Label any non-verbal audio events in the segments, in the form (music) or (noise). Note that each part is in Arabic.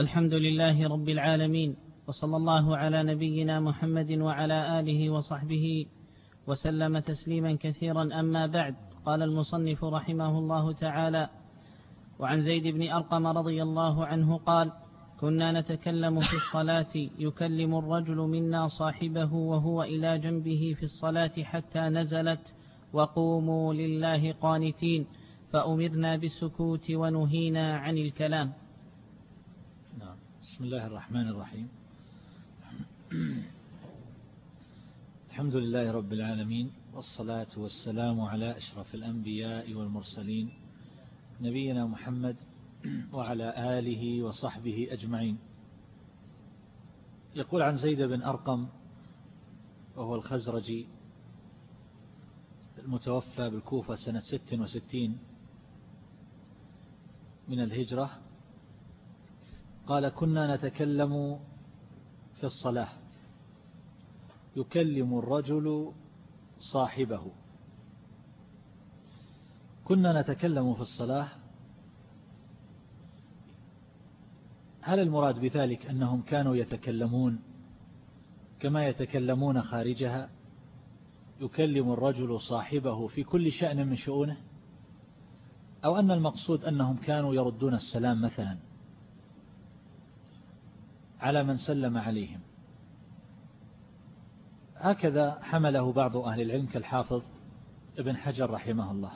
الحمد لله رب العالمين وصلى الله على نبينا محمد وعلى آله وصحبه وسلم تسليما كثيرا. أما بعد قال المصنف رحمه الله تعالى وعن زيد بن أرقم رضي الله عنه قال كنا نتكلم في الصلاة يكلم الرجل منا صاحبه وهو إلى جنبه في الصلاة حتى نزلت وقوموا لله قانتين فأمرنا بالسكوت ونهينا عن الكلام. بسم الله الرحمن الرحيم. الحمد لله رب العالمين والصلاة والسلام على أشرف الأنبياء والمرسلين نبينا محمد وعلى آله وصحبه أجمعين. يقول عن زيد بن أرقم وهو الخزرجي المتوفى بالكوفة سنة ست وستين من الهجرة قال كنا نتكلم في الصلاة. يكلم الرجل صاحبه. كنا نتكلم في الصلاة. هل المراد بذلك أنهم كانوا يتكلمون كما يتكلمون خارجها؟ يكلم الرجل صاحبه في كل شأن من شؤونه؟ أو أن المقصود أنهم كانوا يردون السلام مثلا؟ على من سلم عليهم هكذا حمله بعض أهل العلم كالحافظ ابن حجر رحمه الله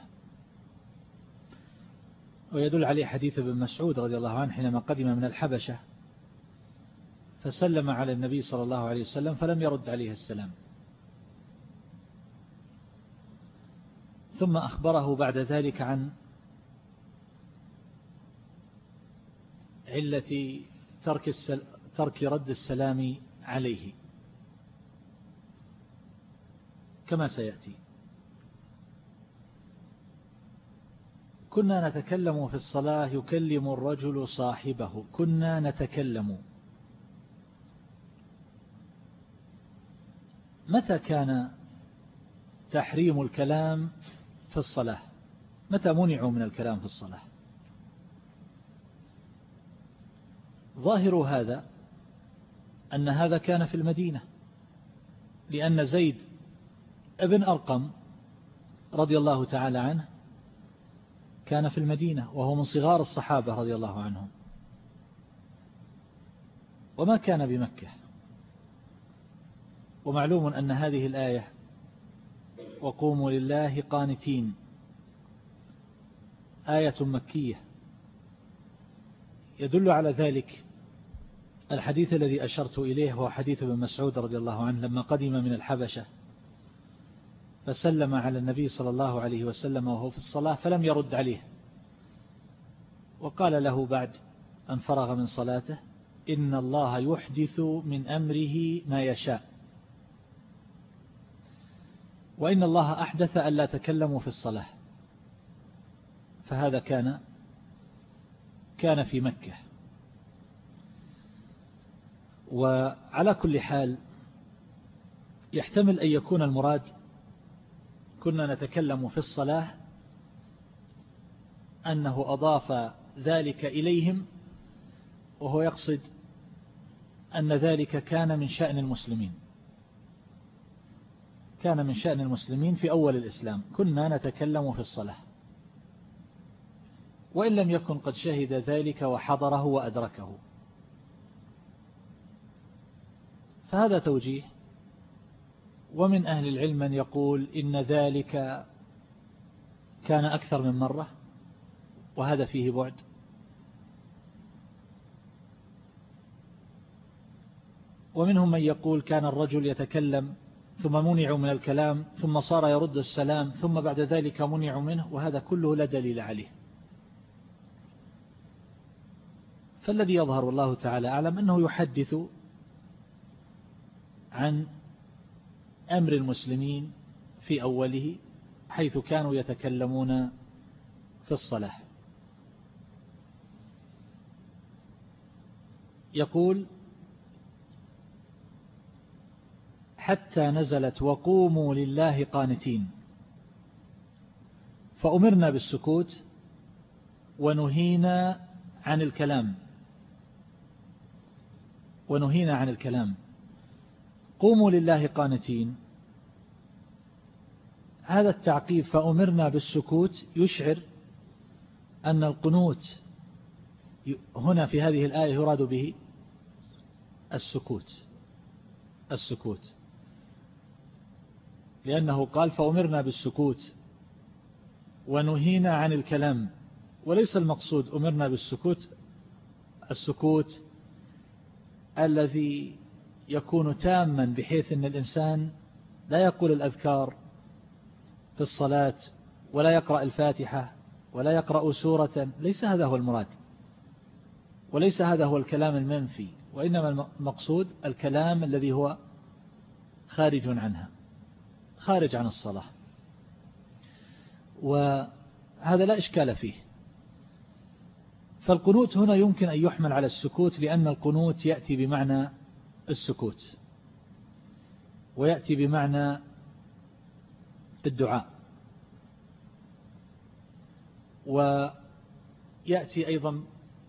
ويدل عليه حديث ابن مسعود رضي الله عنه حينما قدم من الحبشة فسلم على النبي صلى الله عليه وسلم فلم يرد عليه السلام ثم أخبره بعد ذلك عن علة ترك. ترك رد السلام عليه. كما سيأتي. كنا نتكلم في الصلاة يكلم الرجل صاحبه. كنا نتكلم. متى كان تحريم الكلام في الصلاة؟ متى منعوا من الكلام في الصلاة؟ ظاهر هذا أن هذا كان في المدينة لأن زيد ابن أرقم رضي الله تعالى عنه كان في المدينة وهو من صغار الصحابة رضي الله عنهم. وما كان بمكة. ومعلوم أن هذه الآية وقوموا لله قانتين. آية مكية. يدل على ذلك الحديث الذي أشرت إليه هو حديث ابن مسعود رضي الله عنه لما قدم من الحبشة فسلم على النبي صلى الله عليه وسلم وهو في الصلاة فلم يرد عليه. وقال له بعد أن فرغ من صلاته إن الله يحدث من أمره ما يشاء. وإن الله أحدث أن لا تكلموا في الصلاة. فهذا كان كان في مكة. وعلى كل حال يحتمل أن يكون المراد كنا نتكلم في الصلاة أنه أضاف ذلك إليهم وهو يقصد أن ذلك كان من شأن المسلمين. كان من شأن المسلمين في أول الإسلام. كنا نتكلم في الصلاة. وإن لم يكن قد شهد ذلك وحضره وأدركه. فهذا توجيه. ومن أهل العلم من يقول إن ذلك كان أكثر من مرة وهذا فيه بعد. ومنهم من يقول كان الرجل يتكلم ثم منعوا من الكلام ثم صار يرد السلام ثم بعد ذلك منعوا منه وهذا كله لا دليل عليه. فالذي يظهر الله تعالى أعلم أنه يحدث عن أمر المسلمين في أوله حيث كانوا يتكلمون في الصلاة. يقول حتى نزلت وقوموا لله قانتين فأمرنا بالسكوت ونهينا عن الكلام ونهينا عن الكلام. قوموا لله قانتين. هذا التعقيب فأمرنا بالسكوت. يشعر أن القنوت هنا في هذه الآية يراد به السكوت. السكوت. لأنه قال فأمرنا بالسكوت ونهينا عن الكلام. وليس المقصود أمرنا بالسكوت. السكوت الذي يكون تاما بحيث أن الإنسان لا يقول الأذكار في الصلاة ولا يقرأ الفاتحة ولا يقرأ سورة ليس هذا هو المراد. وليس هذا هو الكلام المنفي وإنما المقصود الكلام الذي هو خارج عنها خارج عن الصلاة. وهذا لا إشكال فيه. فالقنوت هنا يمكن أن يحمل على السكوت لأن القنوت يأتي بمعنى السكوت. ويأتي بمعنى الدعاء. ويأتي أيضا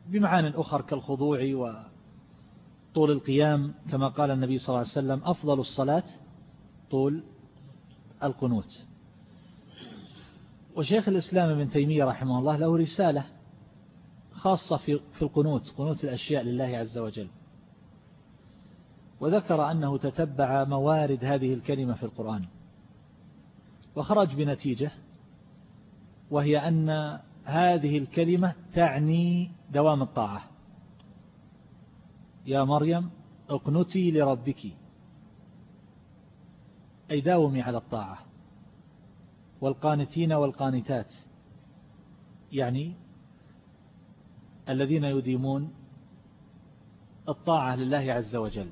بمعان أخر كالخضوع وطول القيام كما قال النبي صلى الله عليه وسلم أفضل الصلاة طول القنوت. وشيخ الإسلام ابن تيمية رحمه الله له رسالة خاصة في القنوت قنوت الأشياء لله عز وجل. وذكر أنه تتبع موارد هذه الكلمة في القرآن. وخرج بنتيجة وهي أن هذه الكلمة تعني دوام الطاعة. يا مريم اقنتي لربك. أي داومي على الطاعة. والقانتين والقانتات. يعني الذين يديمون الطاعة لله عز وجل.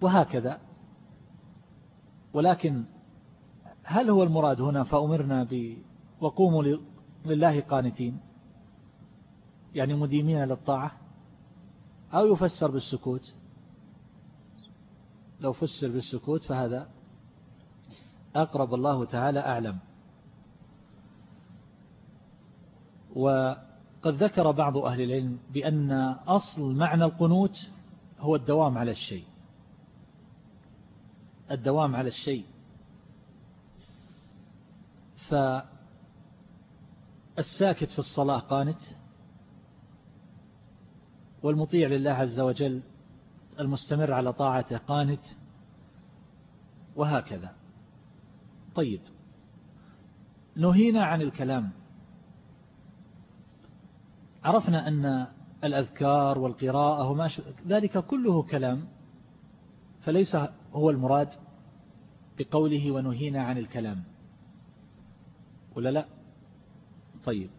وهكذا. ولكن هل هو المراد هنا فأمرنا ب وقوموا لله قانتين؟ يعني مديمين للطاعة؟ أو يفسر بالسكوت؟ لو فسر بالسكوت فهذا أقرب الله تعالى أعلم. وقد ذكر بعض أهل العلم بأن أصل معنى القنوت هو الدوام على الشيء. الدوام على الشيء. فالساكت في الصلاة قانت والمطيع لله عز وجل المستمر على طاعته قانت وهكذا. طيب نهينا عن الكلام. عرفنا أن الأذكار والقراءة وما ذلك كله كلام فليس هو المراد بقوله ونهينا عن الكلام. ولا لا؟ طيب.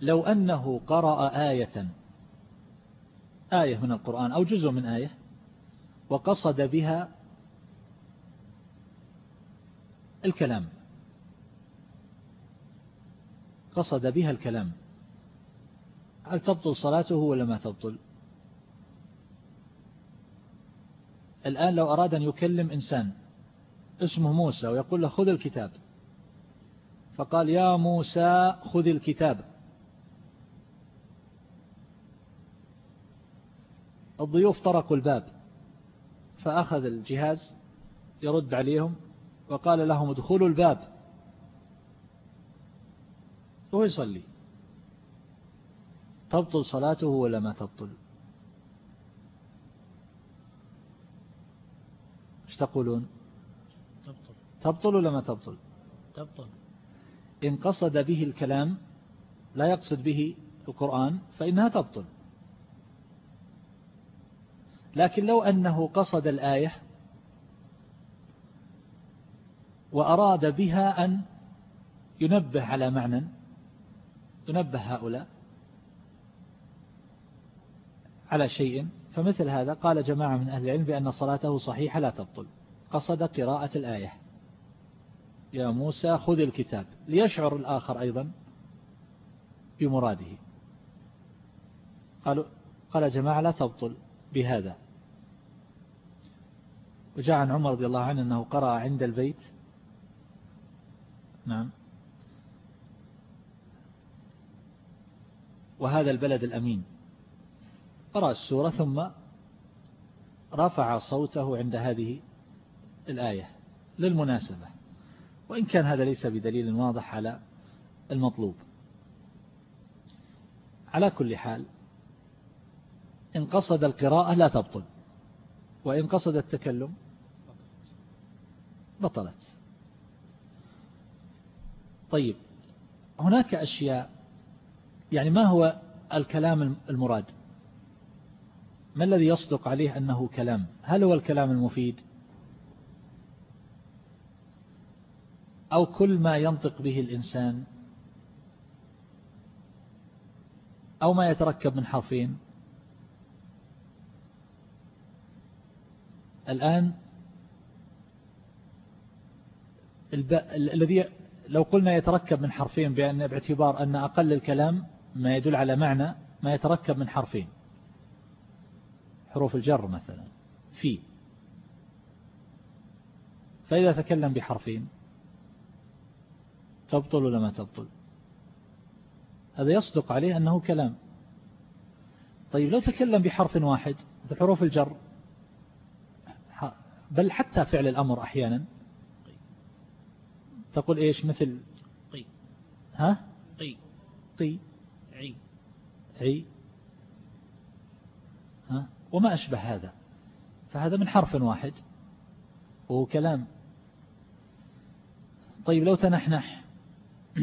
لو أنه قرأ آية آية من القرآن أو جزء من آية وقصد بها الكلام. قصد بها الكلام. هل تبطل صلاته ولا ما تبطل؟ الآن لو أراد أن يكلم إنسان اسمه موسى ويقول له خذ الكتاب فقال يا موسى خذ الكتاب. الضيوف طرقوا الباب فأخذ الجهاز يرد عليهم وقال لهم ادخلوا الباب. وهو يصلي. تبطل صلاته ولا ما تبطل؟ إيش تقولون؟ تبطل. تبطل ولا ما تبطل؟ تبطل. إن قصد به الكلام لا يقصد به القرآن فإنها تبطل. لكن لو أنه قصد الآية وأراد بها أن ينبه على معنى ينبه هؤلاء على شيء فمثل هذا قال جماعة من أهل العلم بأن صلاته صحيحة لا تبطل. قصد قراءة الآية. يا موسى خذ الكتاب. ليشعر الآخر أيضا بمراده. قالوا قال جماعة لا تبطل بهذا. وجاء عن عمر رضي الله عنه أنه قرأ عند البيت. نعم. وهذا البلد الأمين. قرأ السورة ثم رفع صوته عند هذه الآية للمناسبة وإن كان هذا ليس بدليل واضح على المطلوب. على كل حال إن قصد القراءة لا تبطل وإن قصد التكلم بطلت. طيب هناك أشياء يعني ما هو الكلام المراد؟ ما الذي يصدق عليه أنه كلام؟ هل هو الكلام المفيد؟ أو كل ما ينطق به الإنسان؟ أو ما يتركب من حرفين؟ الآن الذي لو قلنا يتركب من حرفين بأن باعتبار أن أقل الكلام ما يدل على معنى ما يتركب من حرفين. حروف الجر مثلا في فإذا تكلم بحرفين تبطل ولا ما تبطل؟ هذا يصدق عليه أنه كلام. طيب لو تكلم بحرف واحد مثل حروف الجر بل حتى فعل الأمر أحيانا تقول إيش؟ مثل قي. ها؟ قي. قي. عي. عي. ها؟ وما أشبه هذا. فهذا من حرف واحد. وهو كلام طيب لو تنحنح. (clears throat)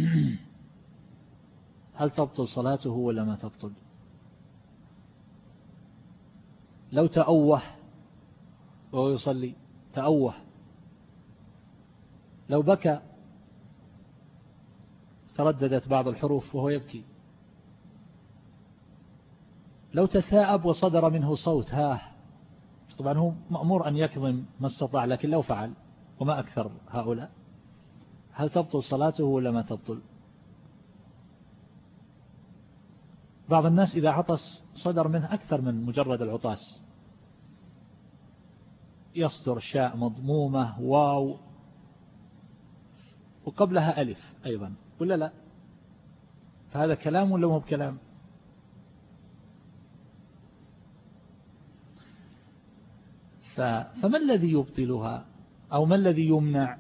هل تبطل صلاته ولا ما تبطل؟ لو تأوه. وهو يصلي. تأوه. لو بكى. ترددت بعض الحروف وهو يبكي. لو تثاءب وصدر منه صوت ها طبعا هو مأمور أن يكظم ما استطاع لكن لو فعل وما أكثر هؤلاء هل تبطل صلاته ولا ما تبطل؟ بعض الناس إذا عطس صدر منه أكثر من مجرد العطاس. يصدر شاء مضمومة واو. وقبلها ألف أيضا ولا لا؟ فهذا كلام ولا مو بكلام؟ فما الذي يبطلها؟ أو ما الذي يمنع؟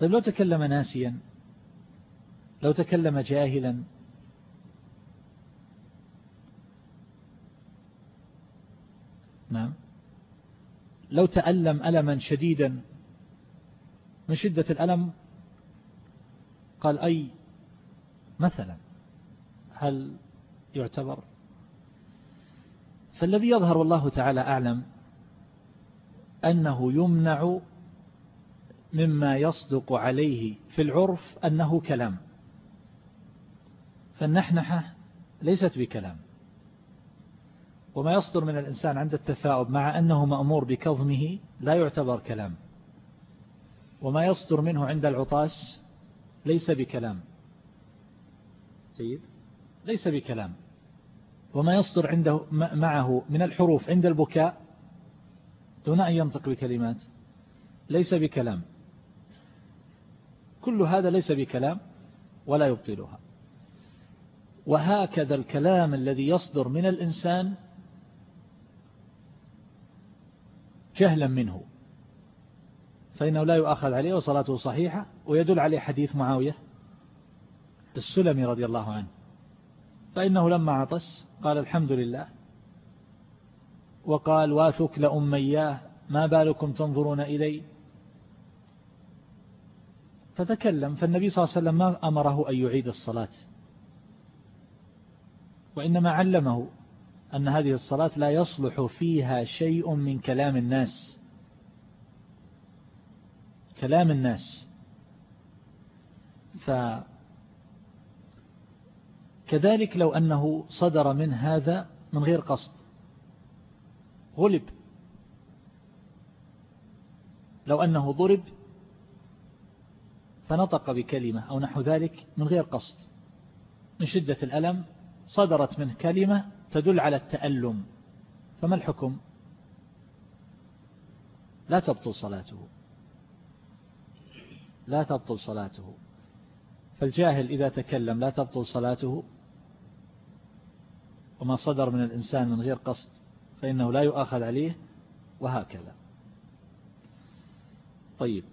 طيب لو تكلم ناسيا لو تكلم جاهلا نعم لو تألم ألما شديدا من شدة الألم؟ قال أي مثلا هل يعتبر فالذي يظهر والله تعالى أعلم أنه يمنع مما يصدق عليه في العرف أنه كلام. فالنحنحة ليست بكلام. وما يصدر من الإنسان عند التثاؤب مع أنه مأمور بكظمه لا يعتبر كلام. وما يصدر منه عند العطاس ليس بكلام. سيد ليس بكلام. وما يصدر عنده معه من الحروف عند البكاء دون أن ينطق بكلمات ليس بكلام. كل هذا ليس بكلام ولا يبطلها. وهكذا الكلام الذي يصدر من الإنسان جهلا منه. فإنه لا يؤخذ عليه وصلاته صحيحة. ويدل عليه حديث معاوية السلمي رضي الله عنه. فإنه لما عطس قال الحمد لله. وقال واثك لأمياه ما بالكم تنظرون إلي؟ فتكلم فالنبي صلى الله عليه وسلم ما أمره أن يعيد الصلاة. وإنما علمه أن هذه الصلاة لا يصلح فيها شيء من كلام الناس. كلام الناس. فكذلك لو أنه صدر من هذا من غير قصد. غلب. لو أنه ضرب فنطق بكلمة أو نحو ذلك من غير قصد. من شدة الألم صدرت منه كلمة تدل على التألم. فما الحكم؟ لا تبطل صلاته. لا تبطل صلاته. فالجاهل إذا تكلم لا تبطل صلاته. وما صدر من الإنسان من غير قصد فإنه لا يؤاخذ عليه وهكذا. طيب.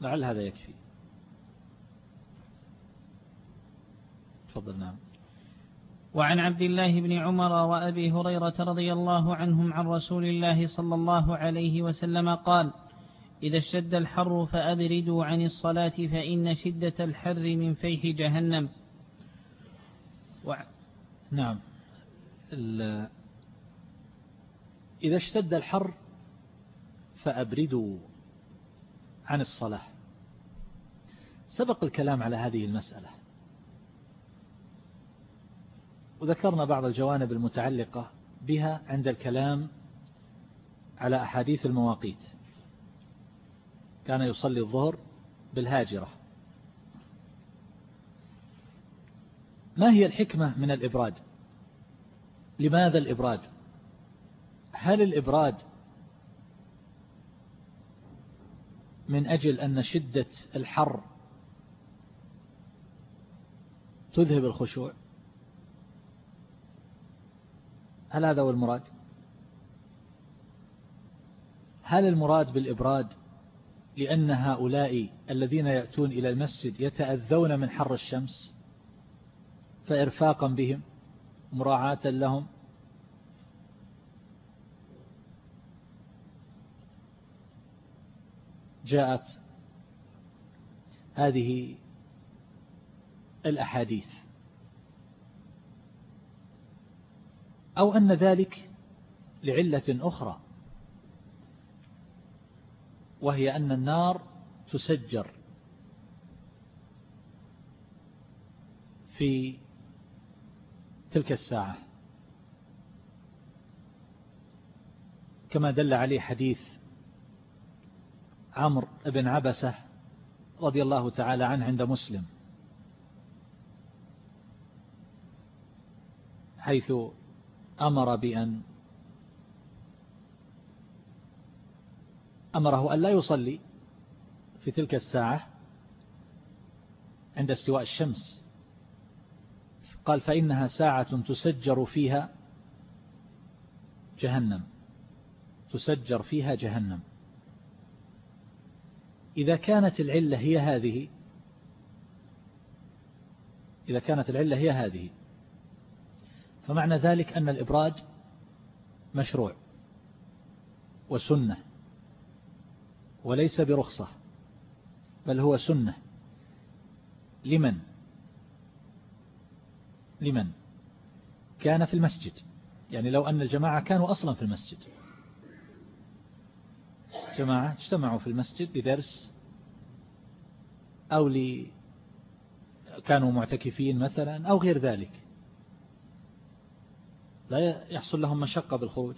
لعل هذا يكفي. تفضل نعم. وعن عبد الله بن عمر وأبي هريرة رضي الله عنهم عن رسول الله صلى الله عليه وسلم قال إذا اشتد الحر فأبردوا عن الصلاة فإن شدة الحر من فيح جهنم. و... نعم. إذا اشتد الحر فأبردوا عن الصلاة. سبق الكلام على هذه المسألة. وذكرنا بعض الجوانب المتعلقة بها عند الكلام على أحاديث المواقيت. كان يصلي الظهر بالهاجرة. ما هي الحكمة من الإبراد؟ لماذا الإبراد؟ هل الإبراد من أجل أن شدة الحر تذهب الخشوع؟ هل هذا هو المراد؟ هل المراد بالإبراد لأن هؤلاء الذين يأتون إلى المسجد يتأذون من حر الشمس فإرفاقا بهم مراعاة لهم. جاءت هذه الأحاديث. أو أن ذلك لعلة أخرى. وهي أن النار تسجر في تلك الساعة. كما دل عليه حديث عمرو بن عبسة رضي الله تعالى عنه عند مسلم حيث أمر بأن أمره أن لا يصلي في تلك الساعة عند استواء الشمس. قال فإنها ساعة تسجر فيها جهنم. تسجر فيها جهنم. إذا كانت العلة هي هذه إذا كانت العلة هي هذه فمعنى ذلك أن الإبراج مشروع وسنة. وليس برخصة بل هو سنة. لمن؟ لمن؟ كان في المسجد. يعني لو أن الجماعة كانوا أصلا في المسجد. جماعة اجتمعوا في المسجد لدرس أو ل كانوا معتكفين مثلا أو غير ذلك. لا يحصل لهم مشقة بالخروج.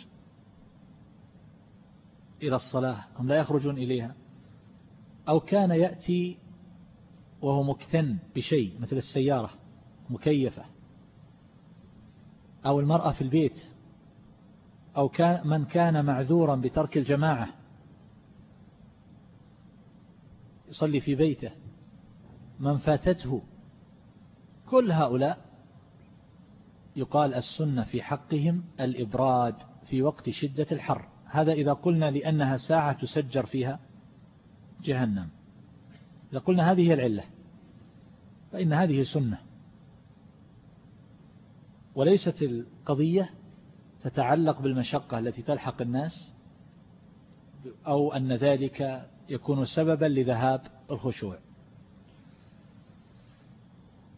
إلى الصلاة هم لا يخرجون إليها. أو كان يأتي وهو مكتن بشيء مثل السيارة مكيفة. أو المرأة في البيت. أو كان من كان معذورا بترك الجماعة. يصلي في بيته. من فاتته. كل هؤلاء يقال السنة في حقهم الإبراد في وقت شدة الحر. هذا إذا قلنا لأنها ساعة تسجر فيها جهنم. إذا قلنا هذه هي العلة فإن هذه سنة. وليست القضية تتعلق بالمشقة التي تلحق الناس أو أن ذلك يكون سببا لذهاب الخشوع.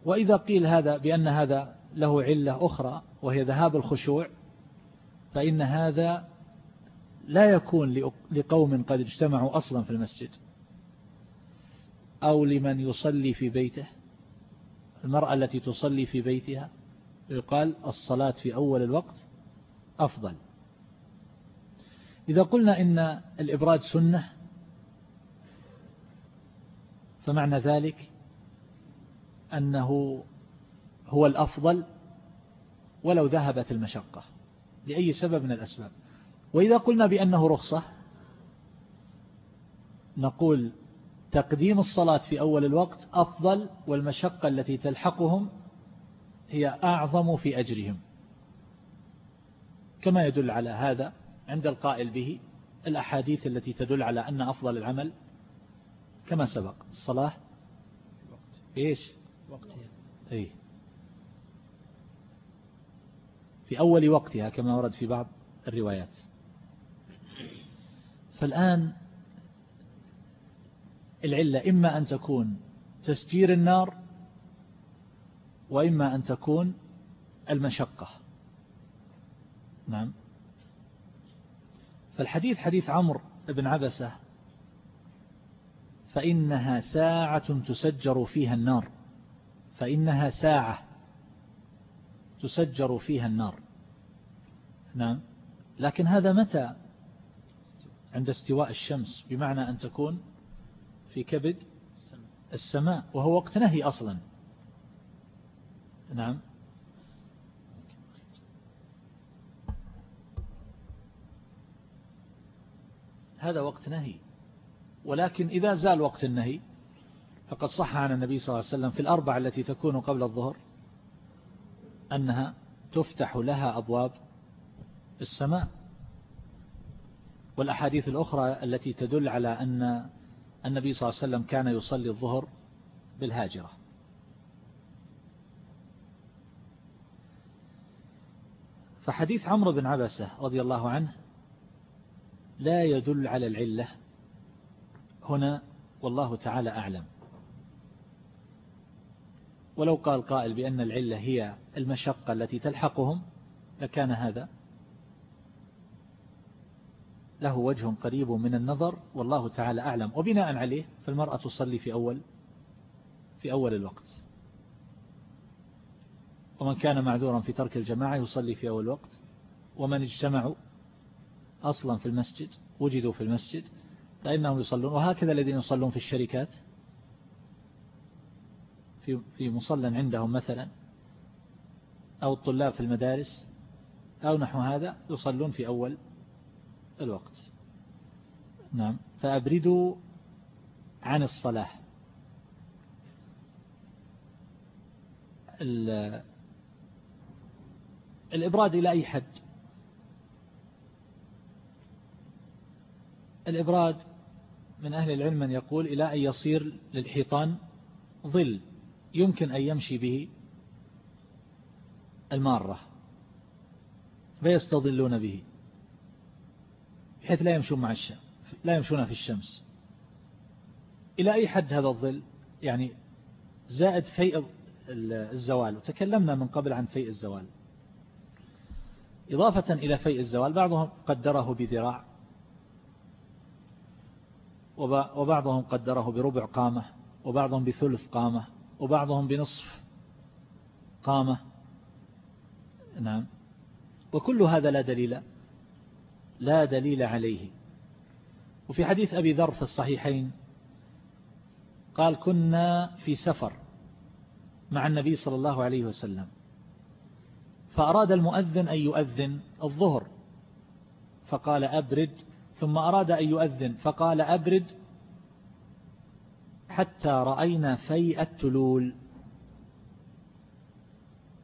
وإذا قيل هذا بأن هذا له علة أخرى وهي ذهاب الخشوع فإن هذا لا يكون لقوم قد اجتمعوا أصلا في المسجد أو لمن يصلي في بيته. المرأة التي تصلي في بيتها يقال الصلاة في أول الوقت أفضل. إذا قلنا إن الإبراد سنة فمعنى ذلك أنه هو الأفضل ولو ذهبت المشقة لأي سبب من الأسباب. وإذا قلنا بأنه رخصة نقول تقديم الصلاة في أول الوقت أفضل والمشقة التي تلحقهم هي أعظم في أجرهم. كما يدل على هذا عند القائل به الأحاديث التي تدل على أن أفضل العمل كما سبق. الصلاة إيش؟ وقتها. أي في أول وقتها كما ورد في بعض الروايات. فالآن العلة إما أن تكون تسجير النار وإما أن تكون المشقة. نعم. فالحديث حديث عمرو بن عبسة فإنها ساعة تسجر فيها النار فإنها ساعة تسجر فيها النار. نعم. لكن هذا متى؟ عند استواء الشمس بمعنى أن تكون في كبد السماء وهو وقت نهي أصلا. نعم. هذا وقت نهي. ولكن إذا زال وقت النهي فقد صح عن النبي صلى الله عليه وسلم في الأربع التي تكون قبل الظهر أنها تفتح لها أبواب السماء. والأحاديث الأخرى التي تدل على أن النبي صلى الله عليه وسلم كان يصلي الظهر بالهاجرة. فحديث عمرو بن عبسة رضي الله عنه لا يدل على العلة هنا والله تعالى أعلم. ولو قال قائل بأن العلة هي المشقة التي تلحقهم لكان هذا له وجه قريب من النظر والله تعالى أعلم. وبناء عليه فالمرأة تصلي في أول في أول الوقت. ومن كان معذورا في ترك الجماعة يصلي في أول وقت. ومن اجتمعوا أصلا في المسجد وجدوا في المسجد فإنهم يصلون. وهكذا الذين يصلون في الشركات. في في مصلى عندهم مثلا أو الطلاب في المدارس أو نحو هذا يصلون في أول الوقت. نعم. فأبردوا عن الصلاة. الإبراد إلى أي حد؟ الإبراد من أهل العلم من يقول إلى أن يصير للحيطان ظل يمكن أن يمشي به المارة فيستظلون به. بحيث لا يمشون مع الشمس لا يمشون في الشمس. إلى أي حد هذا الظل؟ يعني زائد فيء الزوال. وتكلمنا من قبل عن فيء الزوال. إضافة إلى فيء الزوال بعضهم قدره بذراع وبعضهم قدره بربع قامة وبعضهم بثلث قامة وبعضهم بنصف قامة. نعم. وكل هذا لا دليل لا دليل عليه. وفي حديث أبي ذر في الصحيحين قال كنا في سفر مع النبي صلى الله عليه وسلم فأراد المؤذن أن يؤذن الظهر فقال أبرد. ثم أراد أن يؤذن فقال أبرد. حتى رأينا فيء التلول.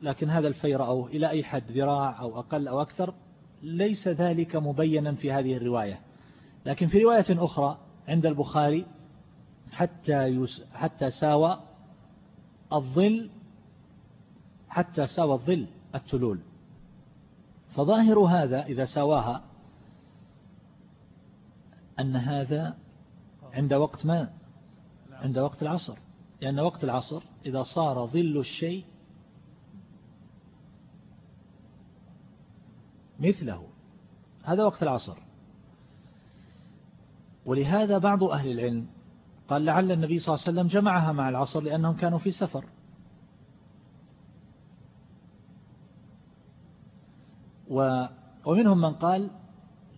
لكن هذا الفيء رأوه إلى أي حد؟ ذراع أو أقل أو أكثر؟ ليس ذلك مبينا في هذه الرواية. لكن في رواية أخرى عند البخاري حتى يس حتى ساوى الظل حتى ساوى الظل التلول. فظاهر هذا إذا سواها أن هذا عند وقت ما؟ عند وقت العصر. لأن وقت العصر إذا صار ظل الشيء مثله. هذا وقت العصر. ولهذا بعض أهل العلم قال لعل النبي صلى الله عليه وسلم جمعها مع العصر لأنهم كانوا في سفر. ومنهم من قال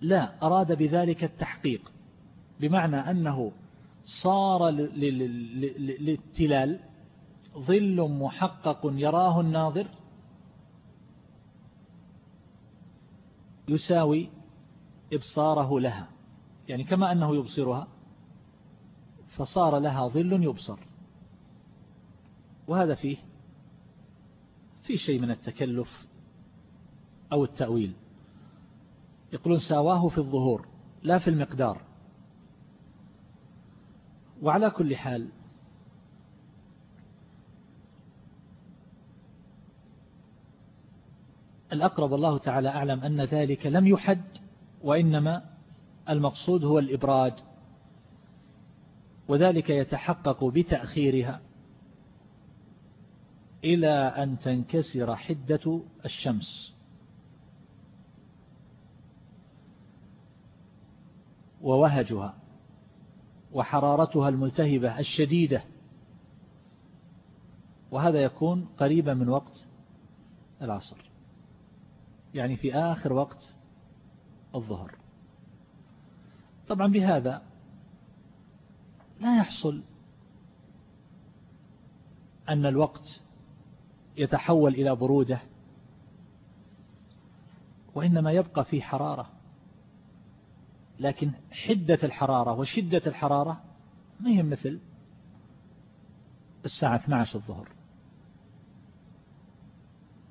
لا أراد بذلك التحقيق بمعنى أنه صار للتلال ظل محقق يراه الناظر يساوي إبصاره لها. يعني كما أنه يبصرها فصار لها ظل يبصر. وهذا فيه في شيء من التكلف أو التأويل. يقولون ساواه في الظهور لا في المقدار. وعلى كل حال الأقرب الله تعالى أعلم أن ذلك لم يحد وإنما المقصود هو الإبراد وذلك يتحقق بتأخيرها إلى أن تنكسر حدة الشمس. ووهجها وحرارتها الملتهبة الشديدة وهذا يكون قريبا من وقت العصر. يعني في آخر وقت الظهر. طبعا بهذا لا يحصل أن الوقت يتحول إلى برودة وإنما يبقى في حرارة. لكن حدة الحرارة وشدة الحرارة ما هي مثل الساعة 12 الظهر.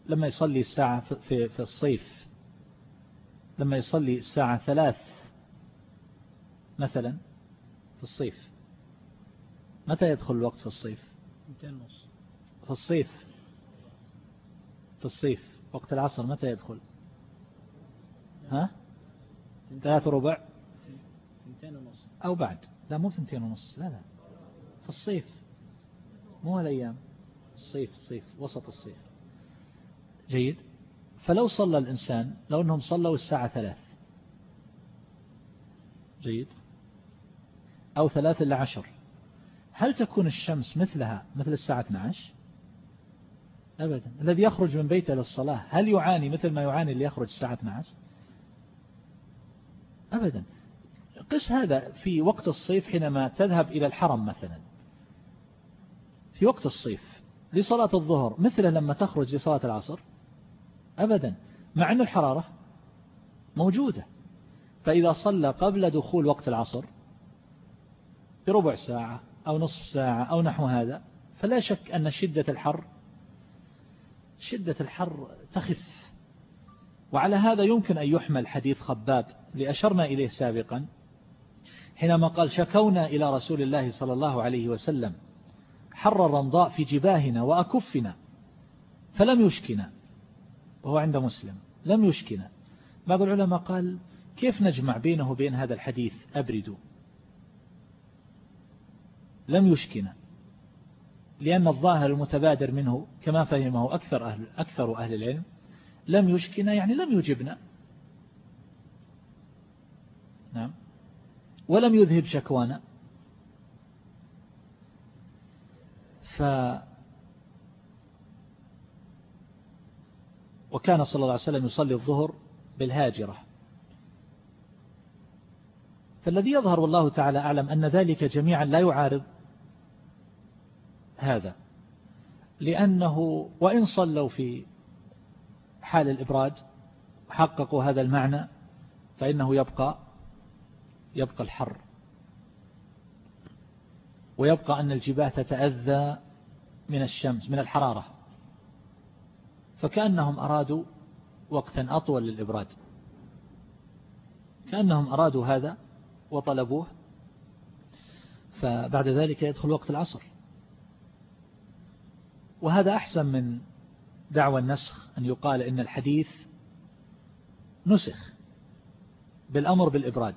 لما يصلي الساعة في, في الصيف لما يصلي الساعة ثلاث مثلا في الصيف متى يدخل الوقت في الصيف؟ في الصيف. في الصيف. وقت العصر متى يدخل؟ ها؟ ثلاث ربع؟ أو بعد. لا مو ثنتين ونص. لا لا. في الصيف. مو الأيام. الصيف الصيف. وسط الصيف. جيد؟ فلو صلى الإنسان لو أنهم صلوا الساعة ثلاث. جيد؟ أو ثلاث إلى عشر. هل تكون الشمس مثلها مثل الساعة 12 أبدا. الذي يخرج من بيته للصلاة هل يعاني مثل ما يعاني اللي يخرج الساعة 12 أبدا. قس هذا في وقت الصيف حينما تذهب إلى الحرم مثلا. في وقت الصيف لصلاة الظهر مثل لما تخرج لصلاة العصر؟ أبدا. مع أن الحرارة موجودة. فإذا صلى قبل دخول وقت العصر بربع ساعة أو نصف ساعة أو نحو هذا فلا شك أن شدة الحر شدة الحر تخف. وعلى هذا يمكن أن يحمل حديث خباب لأشرنا إليه سابقا حينما قال شكونا إلى رسول الله صلى الله عليه وسلم حر الرمضاء في جباهنا وأكفنا فلم يشكنا. وهو عند مسلم. لم يشكنا بعض العلماء قال كيف نجمع بينه وبين هذا الحديث؟ أبردوا. لم يشكنا لأن الظاهر المتبادر منه كما فهمه أكثر أهل, أكثر أهل العلم لم يشكنا يعني لم يجبنا. نعم. ولم يذهب شكوانا. ف وكان صلى الله عليه وسلم يصلي الظهر بالهاجرة. فالذي يظهر والله تعالى أعلم أن ذلك جميعا لا يعارض هذا لأنه وإن صلوا في حال الإبراد حققوا هذا المعنى فإنه يبقى يبقى الحر. ويبقى أن الجباه تتأذى من الشمس من الحرارة. فكأنهم أرادوا وقتا أطول للإبراد. كأنهم أرادوا هذا وطلبوه فبعد ذلك يدخل وقت العصر. وهذا أحسن من دعوى النسخ أن يقال إن الحديث نسخ بالأمر بالإبراد.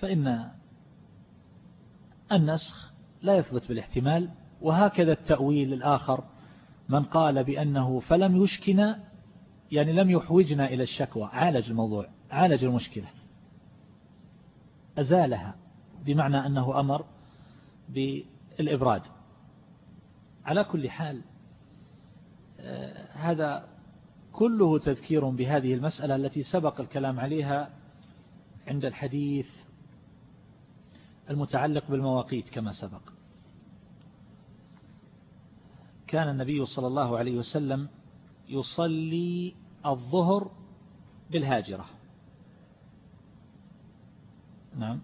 فإن النسخ لا يثبت بالاحتمال وهكذا التأويل الآخر من قال بأنه فلم يشكنا يعني لم يحوجنا إلى الشكوى عالج الموضوع عالج المشكلة. أزالها بمعنى أنه أمر بالإبراد. على كل حال آه، هذا كله تذكير بهذه المسألة التي سبق الكلام عليها عند الحديث المتعلق بالمواقيت كما سبق. كان النبي صلى الله عليه وسلم يصلي الظهر بالهاجرة. نعم.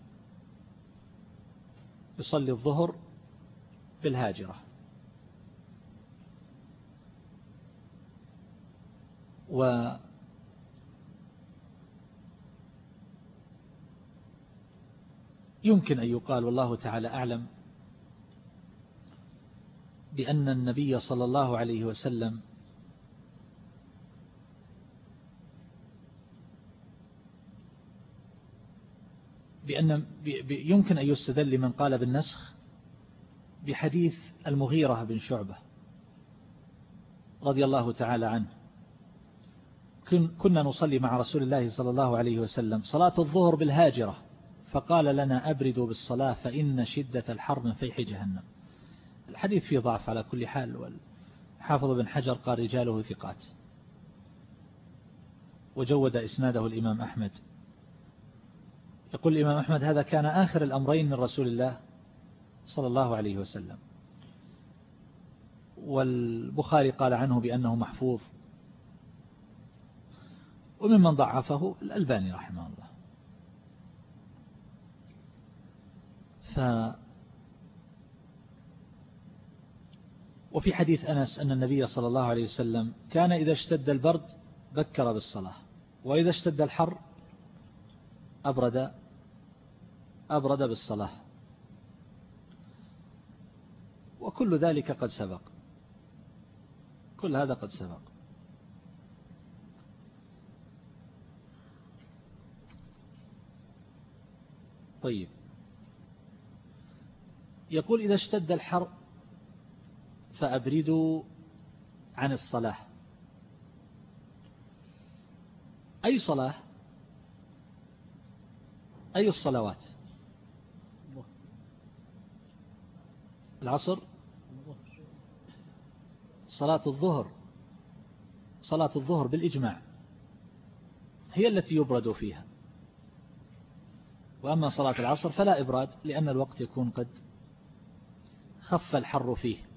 يصلي الظهر بالهاجرة. و يمكن أن يقال والله تعالى أعلم بأن النبي صلى الله عليه وسلم بأن يمكن أن يستدل لمن قال بالنسخ بحديث المغيرة بن شعبة رضي الله تعالى عنه. كنا نصلي مع رسول الله صلى الله عليه وسلم. صلاة الظهر بالهاجرة. فقال لنا أبردوا بالصلاة فإن شدة الحر من فيح جهنم. الحديث فيه ضعف على كل حال والحافظ بن حجر قال رجاله ثقات. وجود إسناده الإمام أحمد. يقول الإمام أحمد هذا كان آخر الأمرين من رسول الله صلى الله عليه وسلم. والبخاري قال عنه بأنه محفوظ. وممن ضعفه الألباني رحمه الله. ف وفي حديث أنس أن النبي صلى الله عليه وسلم كان إذا اشتد البرد بكر بالصلاة وإذا اشتد الحر أبرد أبرد بالصلاة. وكل ذلك قد سبق. كل هذا قد سبق. طيب. يقول إذا اشتد الحر فأبردوا عن الصلاة. أي صلاة؟ أي الصلوات؟ العصر؟ صلاة الظهر. صلاة الظهر بالإجماع. هي التي يبرد فيها. وأما صلاة العصر فلا إبراد لأن الوقت يكون قد خف الحر فيه.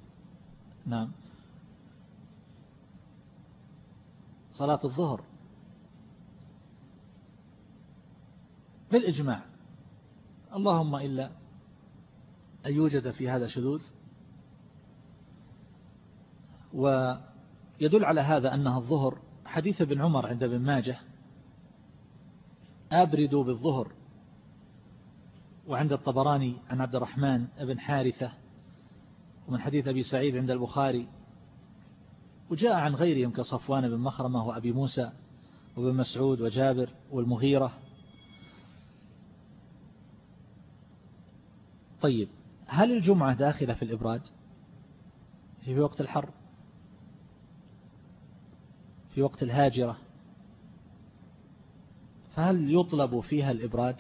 نعم. صلاة الظهر. بالإجماع. اللهم إلا أن يوجد في هذا شذوذ. ويدل على هذا أنها الظهر. حديث ابن عمر عند ابن ماجه. أبردوا بالظهر. وعند الطبراني عن عبد الرحمن بن حارثة. ومن حديث أبي سعيد عند البخاري وجاء عن غيرهم كصفوان بن مخرمة وأبي موسى وابن مسعود وجابر والمغيرة. طيب هل الجمعة داخلة في الإبراد في وقت الحر؟ في وقت الهاجرة؟ فهل يطلب فيها الإبراد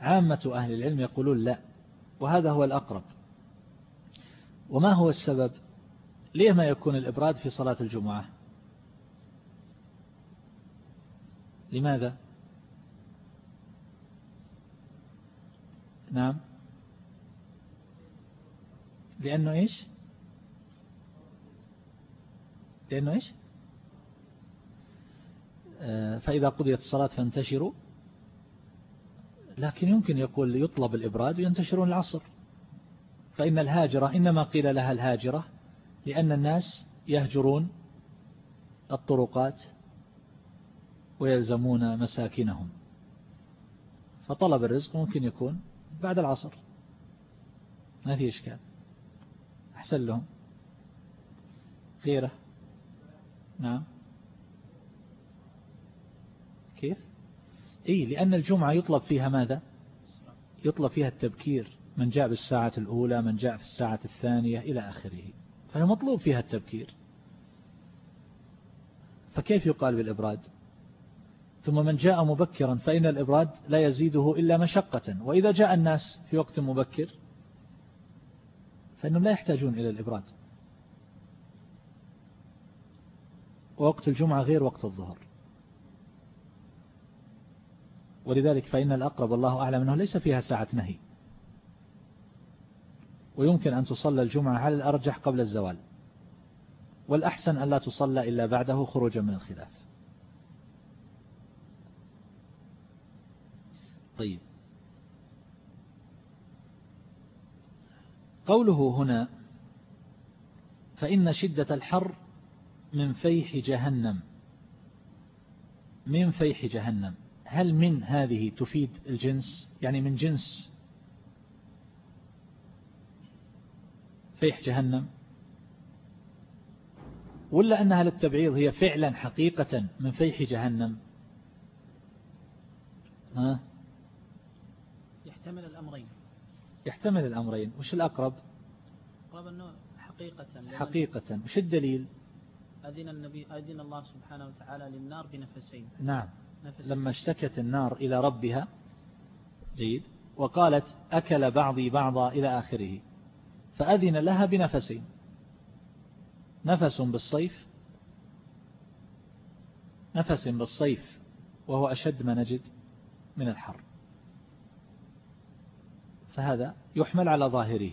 عامة أهل العلم يقولون لا وهذا هو الأقرب. وما هو السبب؟ ليه ما يكون الإبراد في صلاة الجمعة؟ لماذا؟ نعم. لأنه إيش؟ لأنه إيش؟ آه، فإذا قضيت الصلاة فانتشروا. لكن يمكن يقول يطلب الإبراد وينتشرون العصر. فإن الهاجرة إنما قيل لها الهاجرة لأن الناس يهجرون الطرقات ويلزمون مساكنهم. فطلب الرزق ممكن يكون بعد العصر. ما في إشكال. أحسن لهم. غيره؟ نعم. كيف؟ إيه لأن الجمعة يطلب فيها ماذا؟ يطلب فيها التبكير. من جاء بالساعة الأولى من جاء في الساعة الثانية إلى آخره. فهي مطلوب فيها التبكير. فكيف يقال بالإبراد؟ ثم من جاء مبكرا فإن الإبراد لا يزيده إلا مشقة. وإذا جاء الناس في وقت مبكر فإنهم لا يحتاجون إلى الإبراد. ووقت الجمعة غير وقت الظهر. ولذلك فإن الأقرب والله أعلم أنه ليس فيها ساعة نهي. ويمكن أن تصلى الجمعة. على الأرجح قبل الزوال؟ والأحسن أن لا تصلى إلا بعده خروجا من الخلاف. طيب. قوله هنا فإن شدة الحر من فيح جهنم. من فيح جهنم. هل من هذه تفيد الجنس؟ يعني من جنس فيح جهنم. ولا أنها للتبعيض هي فعلا حقيقة من فيح جهنم. ها؟ يحتمل الأمرين. يحتمل الأمرين. وش الأقرب؟ أقرب أنه حقيقة. حقيقة. وش الدليل؟ أذن, النبي أذن الله سبحانه وتعالى للنار بنفسين. نعم. نفسين. لما اشتكت النار إلى ربها جيد وقالت أكل بعضي بعضا إلى آخره. فأذن لها بنفسين نفس بالصيف. نفس بالصيف وهو أشد ما نجد من الحر. فهذا يحمل على ظاهره.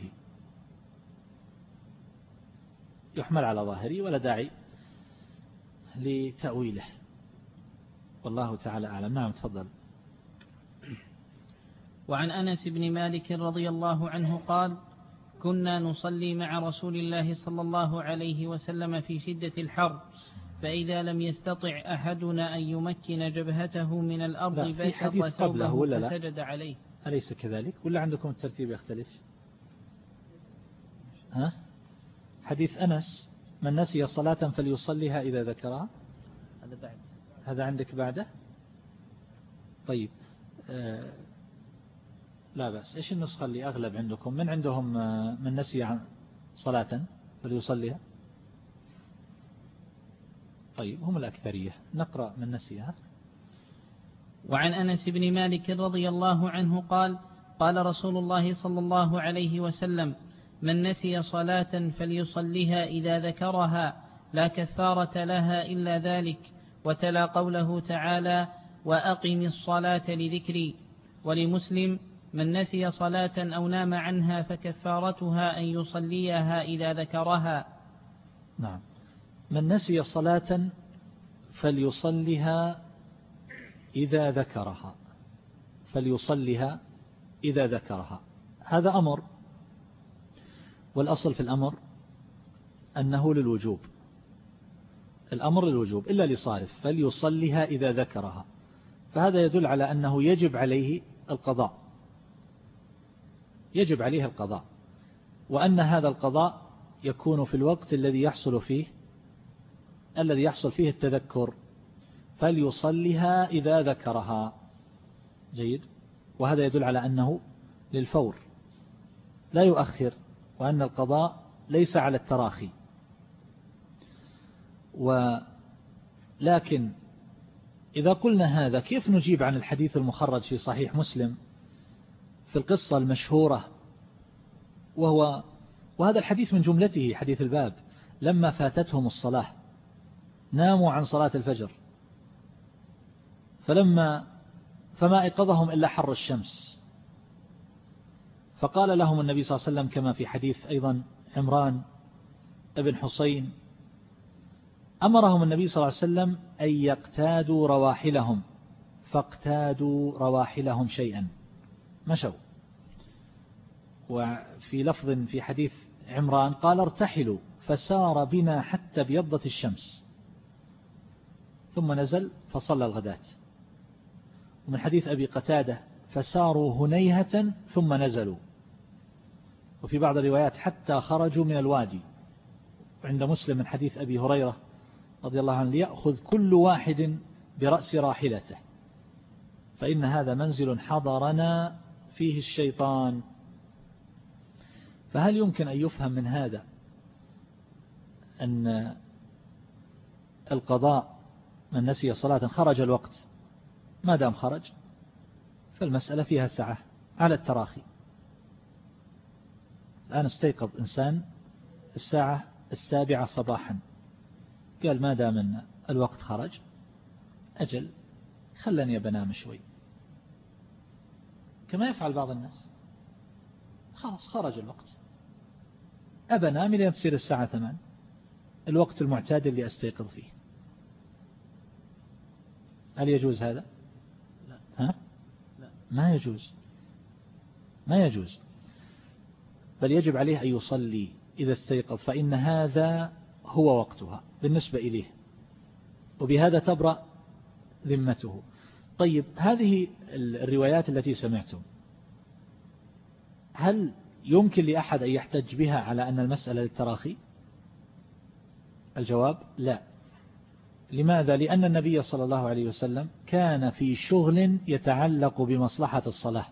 يحمل على ظاهره ولا داعي لتأويله. والله تعالى أعلم. نعم تفضل. وعن أنس بن مالك رضي الله عنه قال كنا نصلي مع رسول الله صلى الله عليه وسلم في شدة الحر فإذا لم يستطع أحدنا أن يمكن جبهته من الأرض بسط ثوبه فسجد عليه. أليس كذلك؟ ولا عندكم الترتيب يختلف؟ ها؟ حديث أنس من نسي صلاة فليصليها إذا ذكرها؟ هذا بعد. هذا عندك بعده؟ طيب آه لا بأس. إيش النسخة اللي أغلب عندكم؟ من عندهم آه من نسي عن صلاة فليصليها؟ طيب هم الأكثرية. نقرأ من نسيها. وعن أنس بن مالك رضي الله عنه قال قال رسول الله صلى الله عليه وسلم من نسي صلاة فليصليها إذا ذكرها لا كفارة لها إلا ذلك وتلا قوله تعالى وأقم الصلاة لذكري ولمسلم من نسي صلاة أو نام عنها فكفارتها أن يصليها إذا ذكرها. نعم. من نسي صلاة فليصلها إذا ذكرها. فليصلها إذا ذكرها. هذا أمر. والأصل في الأمر أنه للوجوب. الأمر للوجوب إلا لصارف فليصلها إذا ذكرها. فهذا يدل على أنه يجب عليه القضاء. يجب عليه القضاء وأن هذا القضاء يكون في الوقت الذي يحصل فيه الذي يحصل فيه التذكر فليصلها إذا ذكرها. جيد؟ وهذا يدل على أنه للفور لا يؤخر وأن القضاء ليس على التراخي. ولكن إذا قلنا هذا كيف نجيب عن الحديث المخرج في صحيح مسلم؟ في القصة المشهورة. وهو وهذا الحديث من جملته حديث الباب. لما فاتتهم الصلاة ناموا عن صلاة الفجر. فلما فما أيقظهم إلا حر الشمس. فقال لهم النبي صلى الله عليه وسلم كما في حديث أيضا عمران ابن حسين أمرهم النبي صلى الله عليه وسلم أن يقتادوا رواحلهم. فاقتادوا رواحلهم شيئا. مشوا. وفي لفظ في حديث عمران قال ارتحلوا فسار بنا حتى بيضت الشمس. ثم نزل فصلى الغداة. ومن حديث أبي قتادة فساروا هنيهة ثم نزلوا. وفي بعض الروايات حتى خرجوا من الوادي. عند مسلم من حديث أبي هريرة رضي الله عنه ليأخذ كل واحد برأس راحلته. فإن هذا منزل حضرنا فيه الشيطان. فهل يمكن أن يفهم من هذا أن القضاء من نسي صلاة خرج الوقت؟ ما دام خرج فالمسألة فيها سعة على التراخي. الآن استيقظ إنسان الساعة السابعة صباحا. قال ما دام الوقت خرج أجل خلني بنام شوي. كما يفعل بعض الناس. خلاص خرج الوقت. أبنام لين تصير الساعة ثمان. الوقت المعتاد اللي أستيقظ فيه. هل يجوز هذا؟ ها؟ لا. ما يجوز. ما يجوز. بل يجب عليه أن يصلي إذا استيقظ فإن هذا هو وقتها بالنسبة إليه. وبهذا تبرأ ذمته. طيب هذه الروايات التي سمعتم هل يمكن لأحد أن يحتج بها على أن المسألة للتراخي؟ الجواب لا. لماذا؟ لأن النبي صلى الله عليه وسلم كان في شغل يتعلق بمصلحة الصلاة.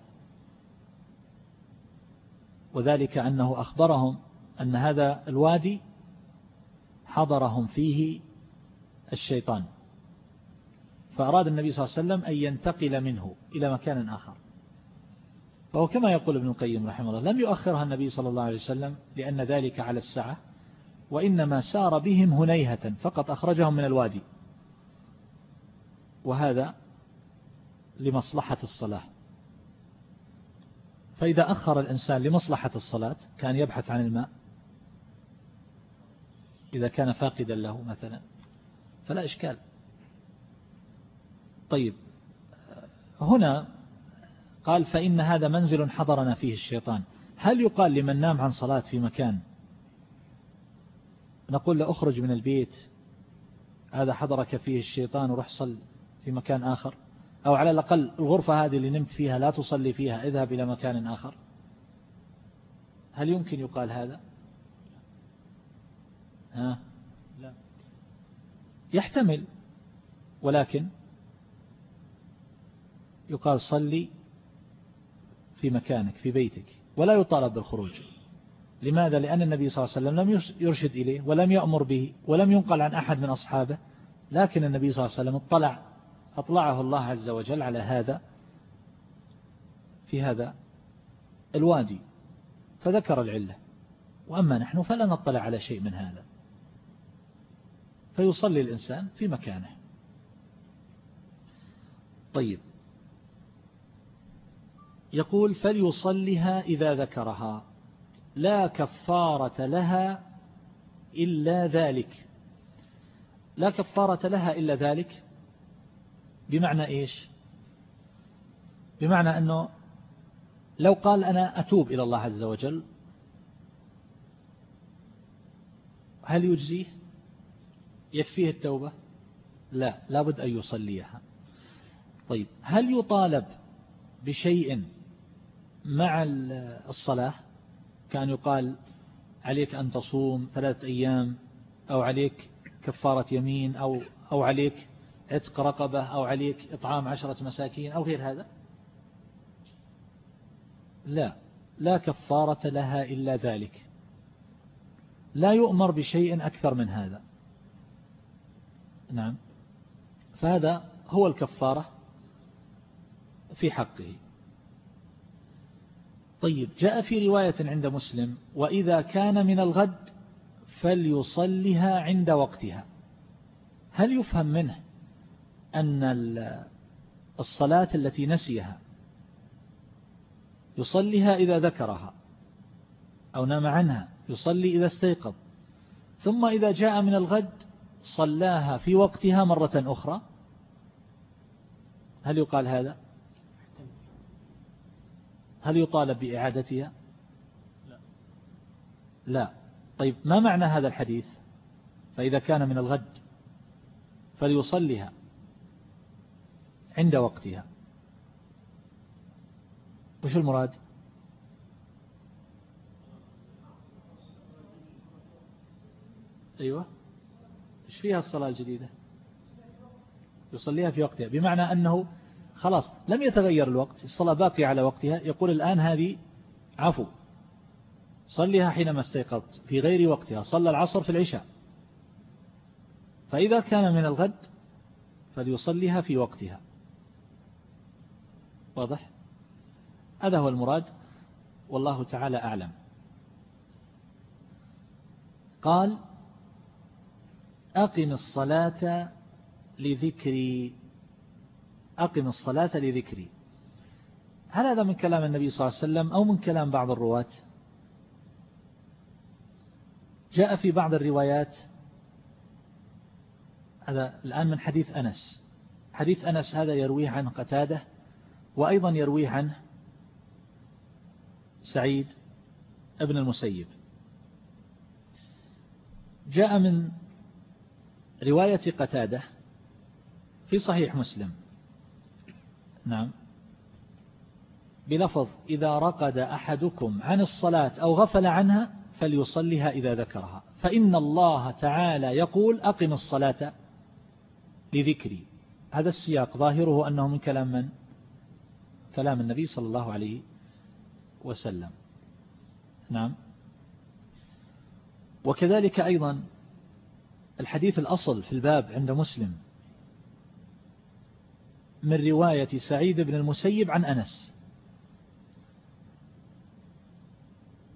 وذلك أنه أخبرهم أن هذا الوادي حضرهم فيه الشيطان. فأراد النبي صلى الله عليه وسلم أن ينتقل منه إلى مكان آخر. فهو كما يقول ابن القيم رحمه الله لم يؤخرها النبي صلى الله عليه وسلم لأن ذلك على السعة وإنما سار بهم هنيهة فقط أخرجهم من الوادي. وهذا لمصلحة الصلاة. فإذا أخر الإنسان لمصلحة الصلاة كان يبحث عن الماء إذا كان فاقدا له مثلا فلا إشكال. طيب هنا قال فإن هذا منزل حضرنا فيه الشيطان. هل يقال لمن نام عن صلاة في مكان نقول له أخرج من البيت هذا حضرك فيه الشيطان وروح صل في مكان آخر؟ أو على الأقل الغرفة هذه اللي نمت فيها لا تصلي فيها اذهب إلى مكان آخر. هل يمكن يقال هذا؟ ها؟ لا. يحتمل ولكن يقال صلي في مكانك في بيتك ولا يطالب بالخروج. لماذا؟ لأن النبي صلى الله عليه وسلم لم يرشد إليه ولم يأمر به ولم ينقل عن أحد من أصحابه. لكن النبي صلى الله عليه وسلم اطلع أطلعه الله عز وجل على هذا في هذا الوادي فذكر العلة. وأما نحن فلا نطلع على شيء من هذا. فيصلي الإنسان في مكانه. طيب. يقول فليصلها إذا ذكرها. لا كفارة لها إلا ذلك. لا كفارة لها إلا ذلك. بمعنى إيش؟ بمعنى أنه لو قال أنا أتوب إلى الله عز وجل هل يجزيه؟ يكفيه التوبة؟ لا لابد أن يصليها. طيب هل يطالب بشيء مع الصلاة كان يقال عليك أن تصوم ثلاثة أيام أو عليك كفارة يمين أو أو عليك عتق رقبة أو عليك إطعام عشرة مساكين أو غير هذا؟ لا. لا كفارة لها إلا ذلك. لا يؤمر بشيء أكثر من هذا. نعم. فهذا هو الكفارة في حقه. طيب جاء في رواية عند مسلم وإذا كان من الغد فليصلها عند وقتها. هل يفهم منه أن الصلاة التي نسيها يصليها إذا ذكرها أو نام عنها يصلي إذا استيقظ ثم إذا جاء من الغد صلاها في وقتها مرة أخرى؟ هل يقال هذا؟ هل يطالب بإعادتها؟ لا. طيب ما معنى هذا الحديث؟ فإذا كان من الغد فليصليها عند وقتها. وش المراد؟ أيوة. إيش فيها الصلاة الجديدة؟ يصليها في وقتها. بمعنى أنه خلاص لم يتغير الوقت الصلاة باقية على وقتها. يقول الآن هذه عفو صليها حينما استيقظت في غير وقتها صلى العصر في العشاء. فإذا كان من الغد فليصليها في وقتها. واضح؟ هذا هو المراد. والله تعالى أعلم. قال أقم الصلاة لذكري أقم الصلاة لذكري. هل هذا من كلام النبي صلى الله عليه وسلم أو من كلام بعض الرواة؟ جاء في بعض الروايات هذا الآن من حديث أنس. حديث أنس هذا يرويه عن قتادة وأيضا يرويه عنه سعيد ابن المسيب. جاء من رواية قتادة في صحيح مسلم. نعم. بلفظ إذا رقد أحدكم عن الصلاة أو غفل عنها فليصلها إذا ذكرها. فإن الله تعالى يقول أقم الصلاة لذكري. هذا السياق ظاهره أنه من كلام من؟ كلام النبي صلى الله عليه وسلم. نعم. وكذلك أيضا الحديث الأصل في الباب عند مسلم. من رواية سعيد بن المسيب عن أنس.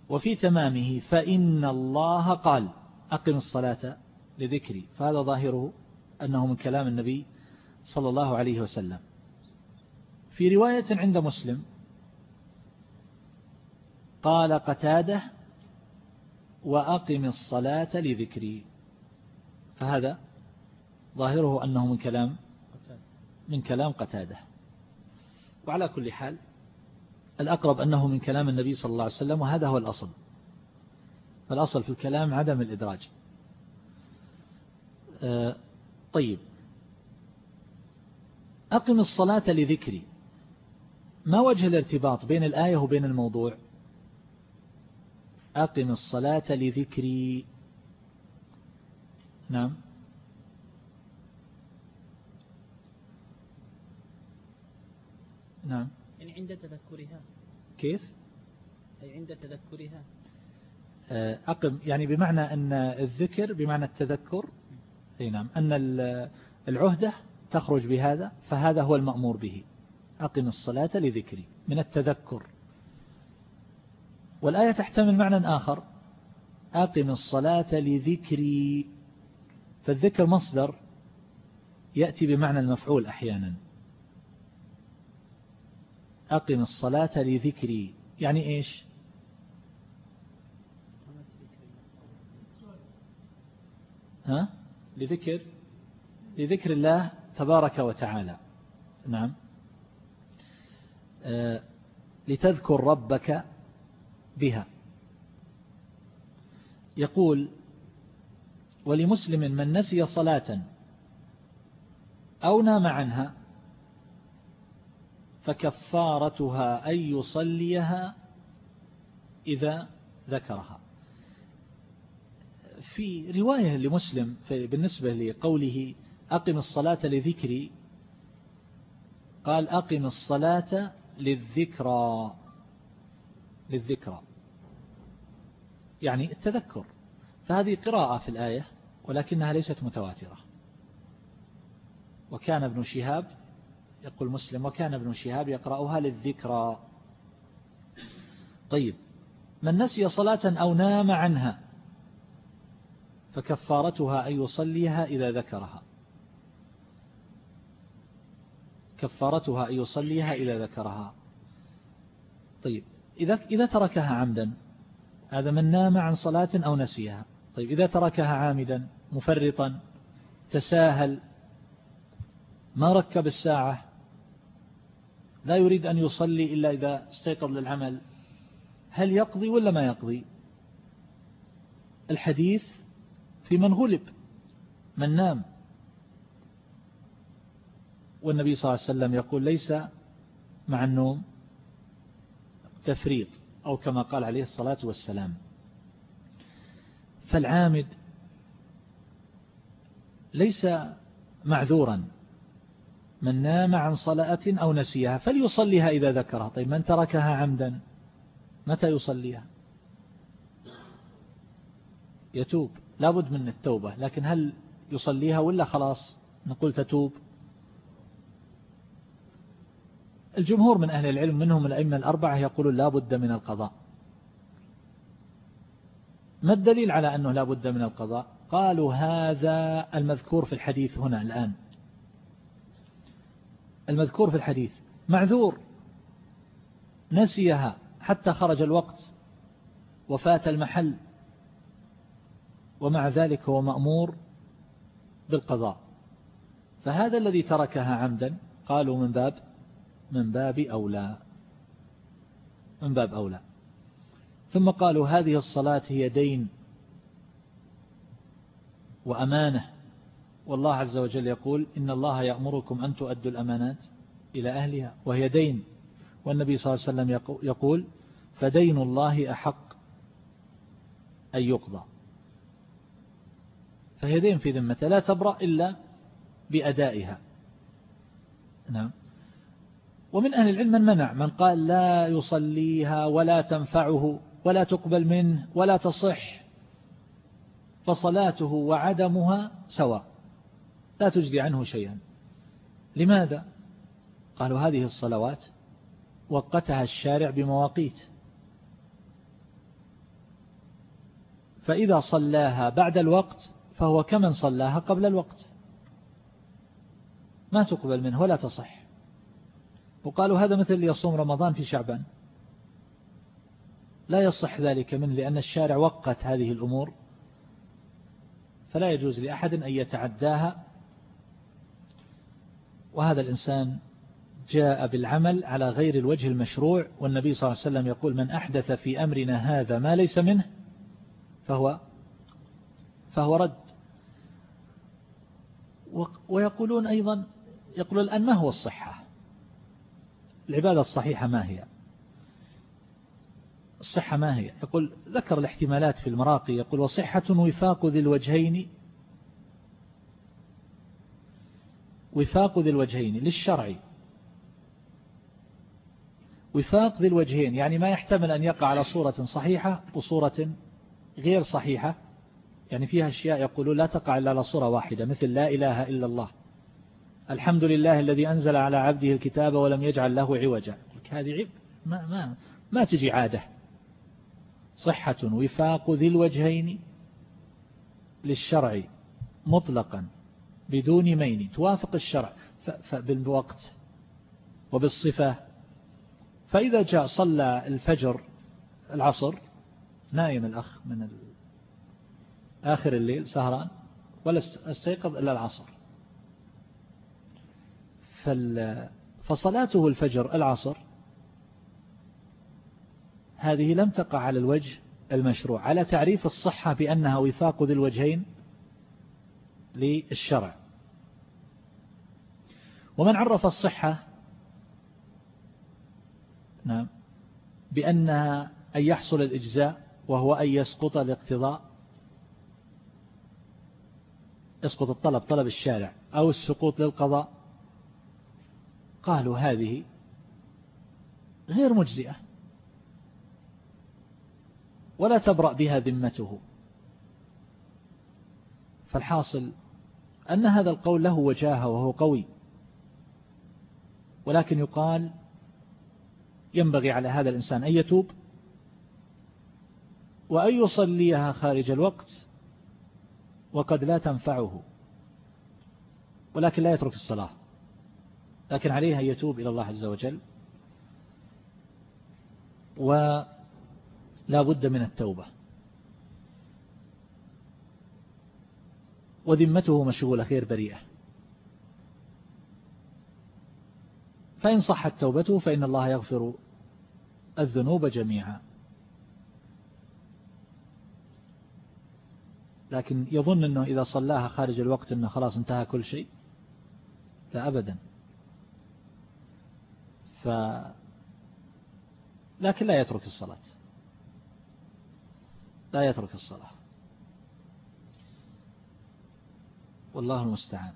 وفي تمامه فإن الله قال أقم الصلاة لذكري. فهذا ظاهره أنه من كلام النبي صلى الله عليه وسلم. في رواية عند مسلم قال قتادة وأقم الصلاة لذكري. فهذا ظاهره أنه من كلام من كلام قتادة. وعلى كل حال الأقرب أنه من كلام النبي صلى الله عليه وسلم وهذا هو الأصل. فالأصل في الكلام عدم الإدراج. آه، طيب. أقم الصلاة لذكري. ما وجه الارتباط بين الآية وبين الموضوع؟ أقم الصلاة لذكري. نعم. نعم. يعني عند تذكرها. كيف؟ أي عند تذكرها. آه، أقم يعني بمعنى أن الذكر بمعنى التذكر أي نعم أن العهدة تخرج بهذا فهذا هو المأمور به. أقم الصلاة لذكري من التذكر. والآية تحتمل معنى آخر. أقم الصلاة لذكري. فالذكر مصدر يأتي بمعنى المفعول أحيانا. أقم الصلاة لذكري. يعني إيش؟ ها؟ لذكر؟ لذكر الله تبارك وتعالى. نعم. آه لتذكر ربك بها. يقول ولمسلم من نسي صلاة أو نام عنها فكفارتها أن يصليها إذا ذكرها. في رواية لمسلم بالنسبة لقوله أقم الصلاة لذكري قال أقم الصلاة للذكرى للذكرى. يعني التذكر. فهذه قراءة في الآية ولكنها ليست متواترة. وكان ابن شهاب يقول مسلم وكان ابن شهاب يقرأها للذكرى. طيب من نسي صلاة أو نام عنها فكفارتها أن يصليها إذا ذكرها. كفارتها أن يصليها إذا ذكرها. طيب إذا إذا تركها عمدا هذا من نام عن صلاة أو نسيها. طيب إذا تركها عامدا مفرطا تساهل ما ركب الساعة لا يريد أن يصلي إلا إذا استيقظ للعمل. هل يقضي ولا ما يقضي؟ الحديث في من غلب من نام. والنبي صلى الله عليه وسلم يقول ليس مع النوم تفريط أو كما قال عليه الصلاة والسلام. فالعامد ليس معذورا. من نام عن صلاة أو نسيها فليصليها إذا ذكرها. طيب من تركها عمدا متى يصليها؟ يتوب. لابد من التوبة. لكن هل يصليها ولا خلاص نقول تتوب الجمهور من أهل العلم منهم الأئمة الأربعة يقولون لا بد من القضاء. ما الدليل على أنه لا بد من القضاء؟ قالوا هذا المذكور في الحديث هنا الآن. المذكور في الحديث. معذور. نسيها حتى خرج الوقت وفات المحل. ومع ذلك هو مأمور بالقضاء. فهذا الذي تركها عمدا قالوا من باب من باب أولى. من باب أولى. ثم قالوا هذه الصلاة هي دين وأمانة. والله عز وجل يقول إن الله يأمركم أن تؤدوا الأمانات إلى أهلها وهي دين. والنبي صلى الله عليه وسلم يقول فدين الله أحق أن يقضى. فهي دين في ذمته لا تبرأ إلا بأدائها. نعم. ومن أهل العلم من منع؟ من قال لا يصليها ولا تنفعه ولا تقبل منه ولا تصح. فصلاته وعدمها سواء. لا تجدي عنه شيئا. لماذا؟ قالوا هذه الصلوات وقتها الشارع بمواقيت. فإذا صلاها بعد الوقت فهو كمن صلاها قبل الوقت. ما تقبل منه ولا تصح. وقالوا هذا مثل يصوم رمضان في شعبان. لا يصح ذلك منه لأن الشارع وقت هذه الأمور. فلا يجوز لأحد أن يتعداها وهذا الإنسان جاء بالعمل على غير الوجه المشروع والنبي صلى الله عليه وسلم يقول من أحدث في أمرنا هذا ما ليس منه فهو فهو رد. ويقولون أيضا يقولون الآن ما هو الصحة؟ العبادة الصحيحة ما هي؟ الصحة ما هي؟ يقول ذكر الاحتمالات في المراقي يقول وصحة وفاق ذي الوجهين وفاق ذي الوجهين للشرع. وفاق ذي الوجهين يعني ما يحتمل أن يقع على صورة صحيحة وصورة غير صحيحة. يعني فيها أشياء يقولون لا تقع إلا على صورة واحدة مثل لا إله إلا الله. الحمد لله الذي أنزل على عبده الكتاب ولم يجعل له عوجا. هذه عب ما, ما, ما تجي عادة. صحة وفاق ذي الوجهين للشرع مطلقا. بدون مين. توافق الشرع. بالوقت وبالصفة. فإذا جاء صلى الفجر العصر نايم الأخ من آخر الليل سهران ولا استيقظ إلا العصر. فصلاته الفجر العصر هذه لم تقع على الوجه المشروع على تعريف الصحة بأنها وفاق ذي الوجهين للشرع. ومن عرف الصحة نعم بأنها أن يحصل الإجزاء وهو أن يسقط الاقتضاء يسقط الطلب طلب الشارع أو السقوط للقضاء قالوا هذه غير مجزئة. ولا تبرأ بها ذمته. فالحاصل أن هذا القول له وجاهة وهو قوي. ولكن يقال ينبغي على هذا الإنسان أن يتوب وأن يصليها خارج الوقت وقد لا تنفعه ولكن لا يترك الصلاة لكن عليه أن يتوب إلى الله عز وجل. ولا بد من التوبة. وذمته مشغولة خير بريئة. فإن صحت توبته فإن الله يغفر الذنوب جميعا. لكن يظن أنه إذا صلاها خارج الوقت أنه خلاص انتهى كل شيء؟ لا أبدا. ف لكن لا يترك الصلاة. لا يترك الصلاة. والله المستعان.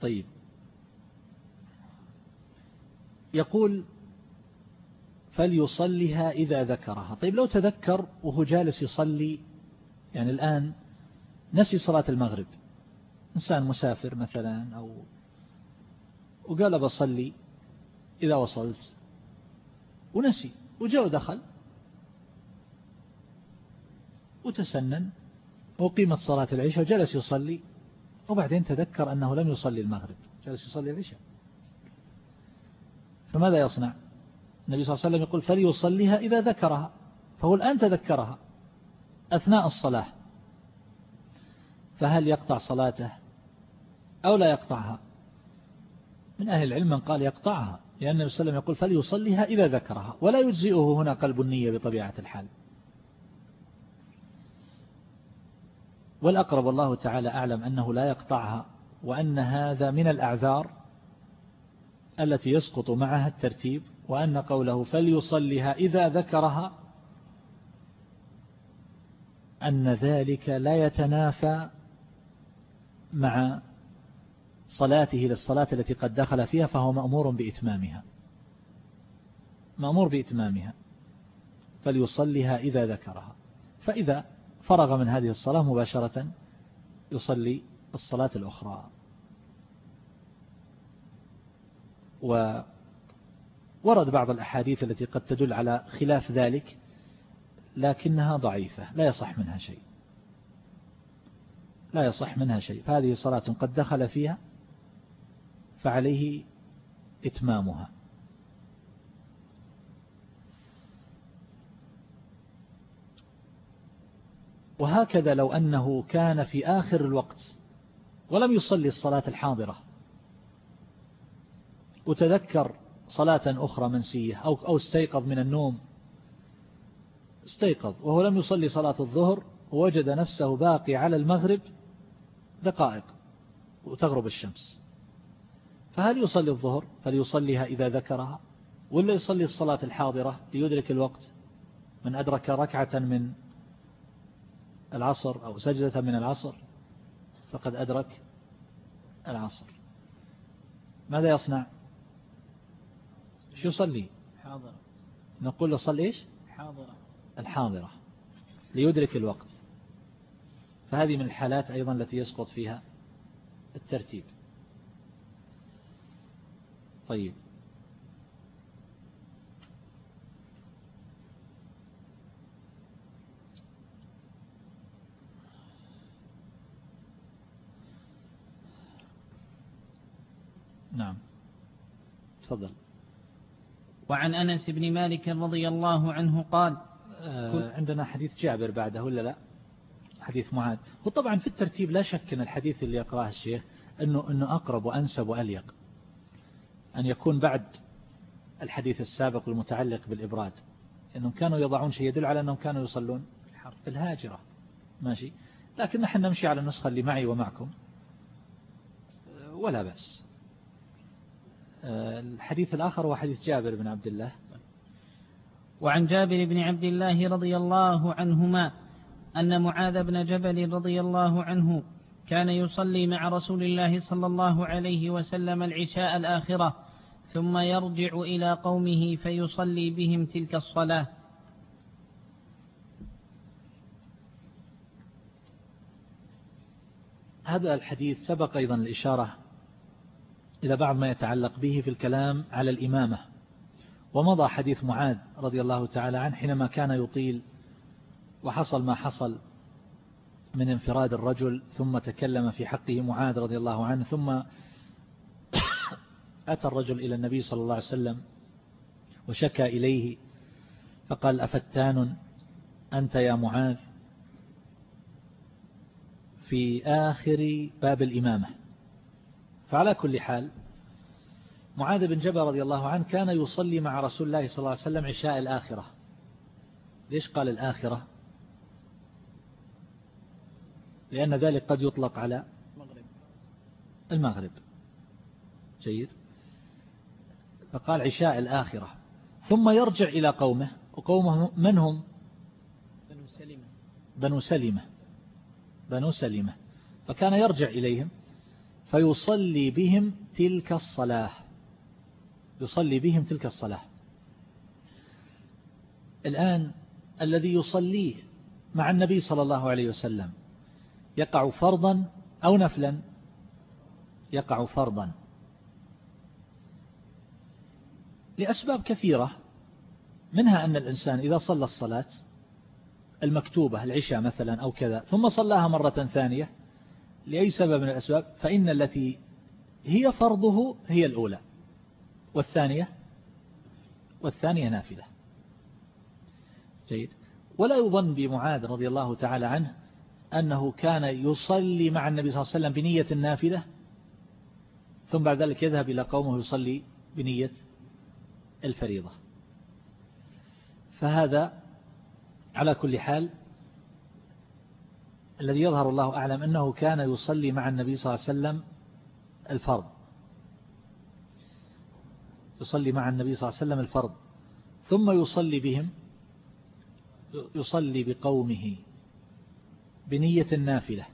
طيب. يقول فليصليها إذا ذكرها. طيب لو تذكر وهو جالس يصلي يعني الآن نسي صلاة المغرب. إنسان مسافر مثلا أو وقال بصلي إذا وصلت ونسي. وجاء ودخل. وتسنن. وقيمت صلاة العشاء وجلس يصلي. وبعدين تذكر أنه لم يصلي المغرب. جلس يصلي العشاء. فماذا يصنع؟ النبي صلى الله عليه وسلم يقول فليصليها إذا ذكرها. فهو الآن تذكرها. أثناء الصلاة. فهل يقطع صلاته؟ أو لا يقطعها؟ من أهل العلم من قال يقطعها. لأن النبي صلى الله عليه وسلم يقول فليصليها إذا ذكرها ولا يجزئه هنا قلب النية بطبيعة الحال. والأقرب الله تعالى أعلم أنه لا يقطعها وأن هذا من الأعذار التي يسقط معها الترتيب وأن قوله فليصلها إذا ذكرها أن ذلك لا يتنافى مع صلاته للصلاة التي قد دخل فيها فهو مأمور بإتمامها. مأمور بإتمامها. فليصليها إذا ذكرها. فإذا فرغ من هذه الصلاة مباشرة يصلي الصلاة الأخرى. وورد بعض الأحاديث التي قد تدل على خلاف ذلك لكنها ضعيفة. لا يصح منها شيء. لا يصح منها شيء. فهذه صلاة قد دخل فيها فعليه إتمامها. وهكذا لو أنه كان في آخر الوقت ولم يصلي الصلاة الحاضرة وتذكر صلاة أخرى منسية أو أو استيقظ من النوم استيقظ وهو لم يصلي صلاة الظهر ووجد نفسه باقي على المغرب دقائق وتغرب الشمس. فهل يصلي الظهر؟ فليصليها إذا ذكرها؟ ولا يصلي الصلاة الحاضرة ليدرك الوقت؟ من أدرك ركعة من العصر أو سجدة من العصر فقد أدرك العصر. ماذا يصنع؟ شو يصلي؟ حاضرة. نقول له صلي إيش؟ حاضرة. الحاضرة. ليدرك الوقت. فهذه من الحالات أيضا التي يسقط فيها الترتيب. طيب. نعم. تفضل. وعن أنس بن مالك رضي الله عنه قال آه عندنا حديث جابر بعده ولا لا؟ حديث معاذ. وطبعا في الترتيب لا شك أن الحديث اللي يقرأه الشيخ أنه, أنه أقرب وأنسب وأليق. أن يكون بعد الحديث السابق المتعلق بالإبراد أنهم كانوا يضعون شيء يدل على أنهم كانوا يصلون الهاجرة. ماشي؟ لكن نحن نمشي على النسخة اللي معي ومعكم. ولا بأس. الحديث الآخر هو حديث جابر بن عبد الله. وعن جابر بن عبد الله رضي الله عنهما أن معاذ بن جبل رضي الله عنه كان يصلي مع رسول الله صلى الله عليه وسلم العشاء الآخرة. ثم يرجع إلى قومه فيصلي بهم تلك الصلاة. هذا الحديث سبق أيضا الإشارة إلى بعض ما يتعلق به في الكلام على الإمامة ومضى حديث معاذ رضي الله تعالى عنه حينما كان يطيل وحصل ما حصل من انفراد الرجل ثم تكلم في حقه معاذ رضي الله عنه ثم أتى الرجل إلى النبي صلى الله عليه وسلم وشكى إليه فقال أفتان أنت يا معاذ في آخر باب الإمامة؟ فعلى كل حال معاذ بن جبل رضي الله عنه كان يصلي مع رسول الله صلى الله عليه وسلم عشاء الآخرة. ليش قال الآخرة؟ لأن ذلك قد يطلق على المغرب. جيد. فقال عشاء الآخرة. ثم يرجع إلى قومه وقومه من هم؟ بنو سلمة. بنو سلمة. بنو سلمة. فكان يرجع إليهم فيصلي بهم تلك الصلاة. يصلي بهم تلك الصلاة. الآن الذي يصليه مع النبي صلى الله عليه وسلم يقع فرضا أو نفلا؟ يقع فرضا. لأسباب كثيرة منها أن الإنسان إذا صلى الصلاة المكتوبة العشاء مثلا أو كذا ثم صلاها مرة ثانية لأي سبب من الأسباب فإن التي هي فرضه هي الأولى. والثانية؟ والثانية نافلة. جيد. ولا يظن بمعاذ رضي الله تعالى عنه أنه كان يصلي مع النبي صلى الله عليه وسلم بنية النافلة ثم بعد ذلك يذهب إلى قومه يصلي بنية الفريضة. فهذا على كل حال الذي يظهر الله أعلم أنه كان يصلي مع النبي صلى الله عليه وسلم الفرض. يصلي مع النبي صلى الله عليه وسلم الفرض. ثم يصلي بهم يصلي بقومه بنية النافلة.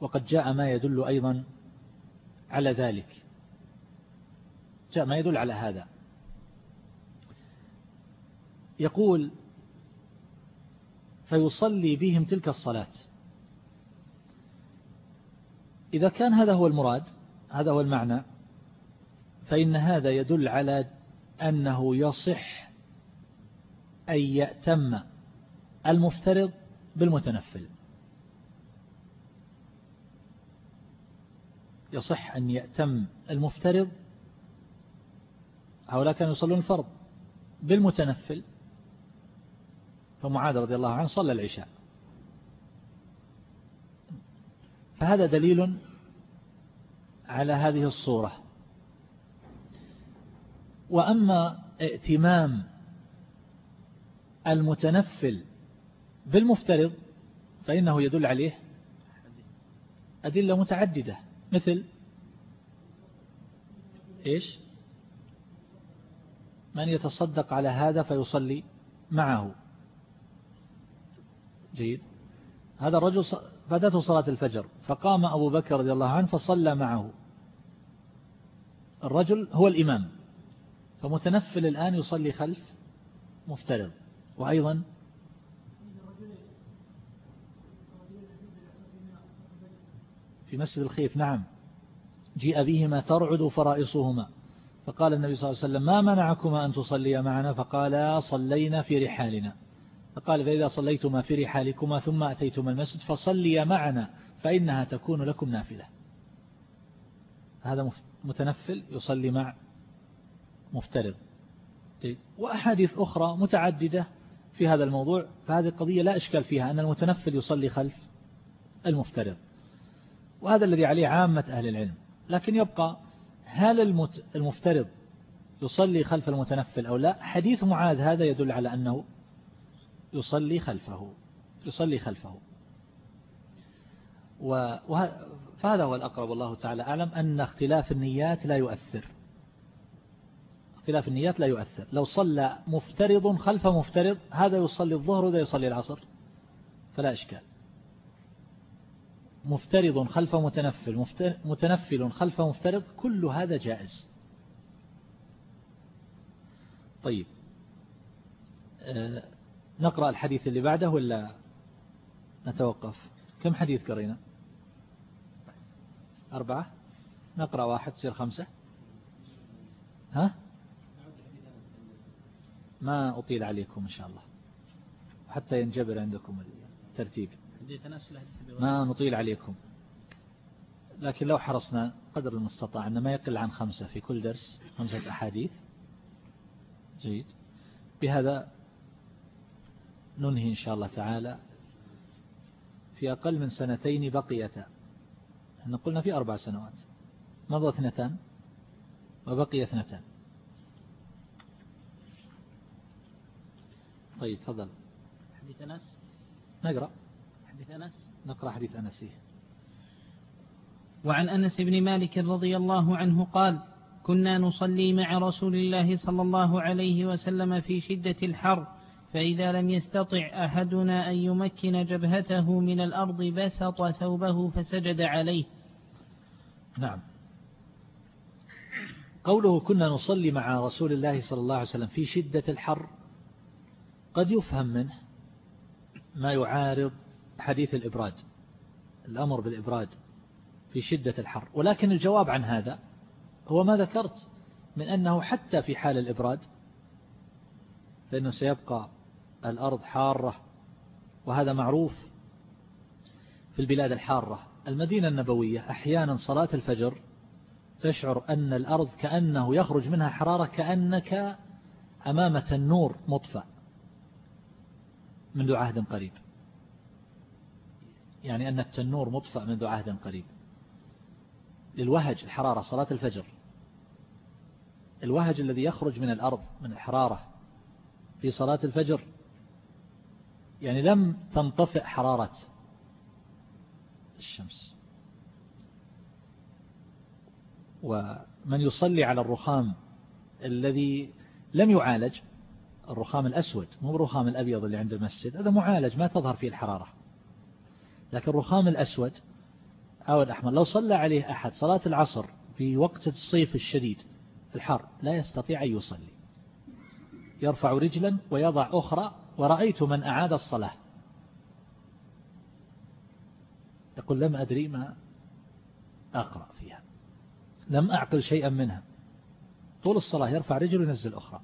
وقد جاء ما يدل أيضا على ذلك. جاء ما يدل على هذا. يقول فيصلي بهم تلك الصلاة. إذا كان هذا هو المراد هذا هو المعنى فإن هذا يدل على أنه يصح أن يأتم المفترض بالمتنفل. يصح أن يأتم المفترض هؤلاء كانوا يصلون الفرض بالمتنفل. فمعاذ رضي الله عنه صلى العشاء. فهذا دليل على هذه الصورة. وأما ائتمام المتنفل بالمفترض فإنه يدل عليه أدلة متعددة مثل إيش؟ من يتصدق على هذا فيصلي معه. جيد. هذا الرجل فاتته صلاة الفجر فقام أبو بكر رضي الله عنه فصلى معه. الرجل هو الإمام فمتنفل الآن يصلي خلف مفترض. وأيضا في مسجد الخيف نعم جيء بهما ترعد فرائصهما. فقال النبي صلى الله عليه وسلم ما منعكما أن تصليا معنا؟ فقال صلينا في رحالنا. فقال فإذا صليتما في رحالكما ثم أتيتما المسجد فصليا معنا فإنها تكون لكم نافلة. هذا متنفل يصلي مع مفترض. وأحاديث أخرى متعددة في هذا الموضوع فهذه القضية لا إشكال فيها أن المتنفل يصلي خلف المفترض وهذا الذي عليه عامة أهل العلم. لكن يبقى هل المفترض يصلي خلف المتنفل أو لا؟ حديث معاذ هذا يدل على أنه يصلي خلفه يصلي خلفه. فهذا هو الأقرب والله تعالى أعلم أن اختلاف النيات لا يؤثر. اختلاف النيات لا يؤثر. لو صلى مفترض خلف مفترض هذا يصلي الظهر وذا يصلي العصر. فلا إشكال. مفترض خلف متنفل متنفل خلف مفترض كل هذا جائز. طيب. آه، نقرأ الحديث اللي بعده ولا نتوقف؟ كم حديث قرينا؟ أربعة. نقرأ واحد تصير خمسة. ها؟ ما أطيل عليكم إن شاء الله حتى ينجبر عندكم الترتيب. ما نطيل عليكم. لكن لو حرصنا قدر المستطاع أن ما يقل عن خمسة في كل درس خمسة أحاديث. جيد. بهذا ننهي إن شاء الله تعالى. في أقل من سنتين بقيتا إحنا قلنا في أربع سنوات. مضى اثنتان وبقي اثنتان. طيب تفضل. حديث أنس نقرأ. حديث أنس؟ نقرأ حديث أنس إيه. وعن أنس بن مالك رضي الله عنه قال كنا نصلي مع رسول الله صلى الله عليه وسلم في شدة الحر فإذا لم يستطع أحدنا أن يمكن جبهته من الأرض بسط ثوبه فسجد عليه. نعم. قوله كنا نصلي مع رسول الله صلى الله عليه وسلم في شدة الحر قد يفهم منه ما يعارض حديث الإبراد الأمر بالإبراد في شدة الحر. ولكن الجواب عن هذا هو ما ذكرت من أنه حتى في حال الإبراد فإنه سيبقى الأرض حارة وهذا معروف في البلاد الحارة. المدينة النبوية أحيانا صلاة الفجر تشعر أن الأرض كأنه يخرج منها حرارة كأنك أمام تنور مطفأ منذ عهد قريب. يعني أن التنور مطفأ منذ عهد قريب. للوهج الحرارة صلاة الفجر. الوهج الذي يخرج من الأرض من الحرارة في صلاة الفجر. يعني لم تنطفئ حرارة الشمس. ومن يصلي على الرخام الذي لم يعالج الرخام الأسود مو الرخام الأبيض اللي عند المسجد هذا معالج ما تظهر فيه الحرارة. لكن الرخام الأسود أو الأحمر لو صلى عليه أحد صلاة العصر في وقت الصيف الشديد الحر لا يستطيع أن يصلي. يرفع رجلا ويضع أخرى ورأيت من أعاد الصلاة. يقول لم أدري ما أقرأ فيها. لم أعقل شيئا منها. طول الصلاة يرفع رجل وينزل أخرى.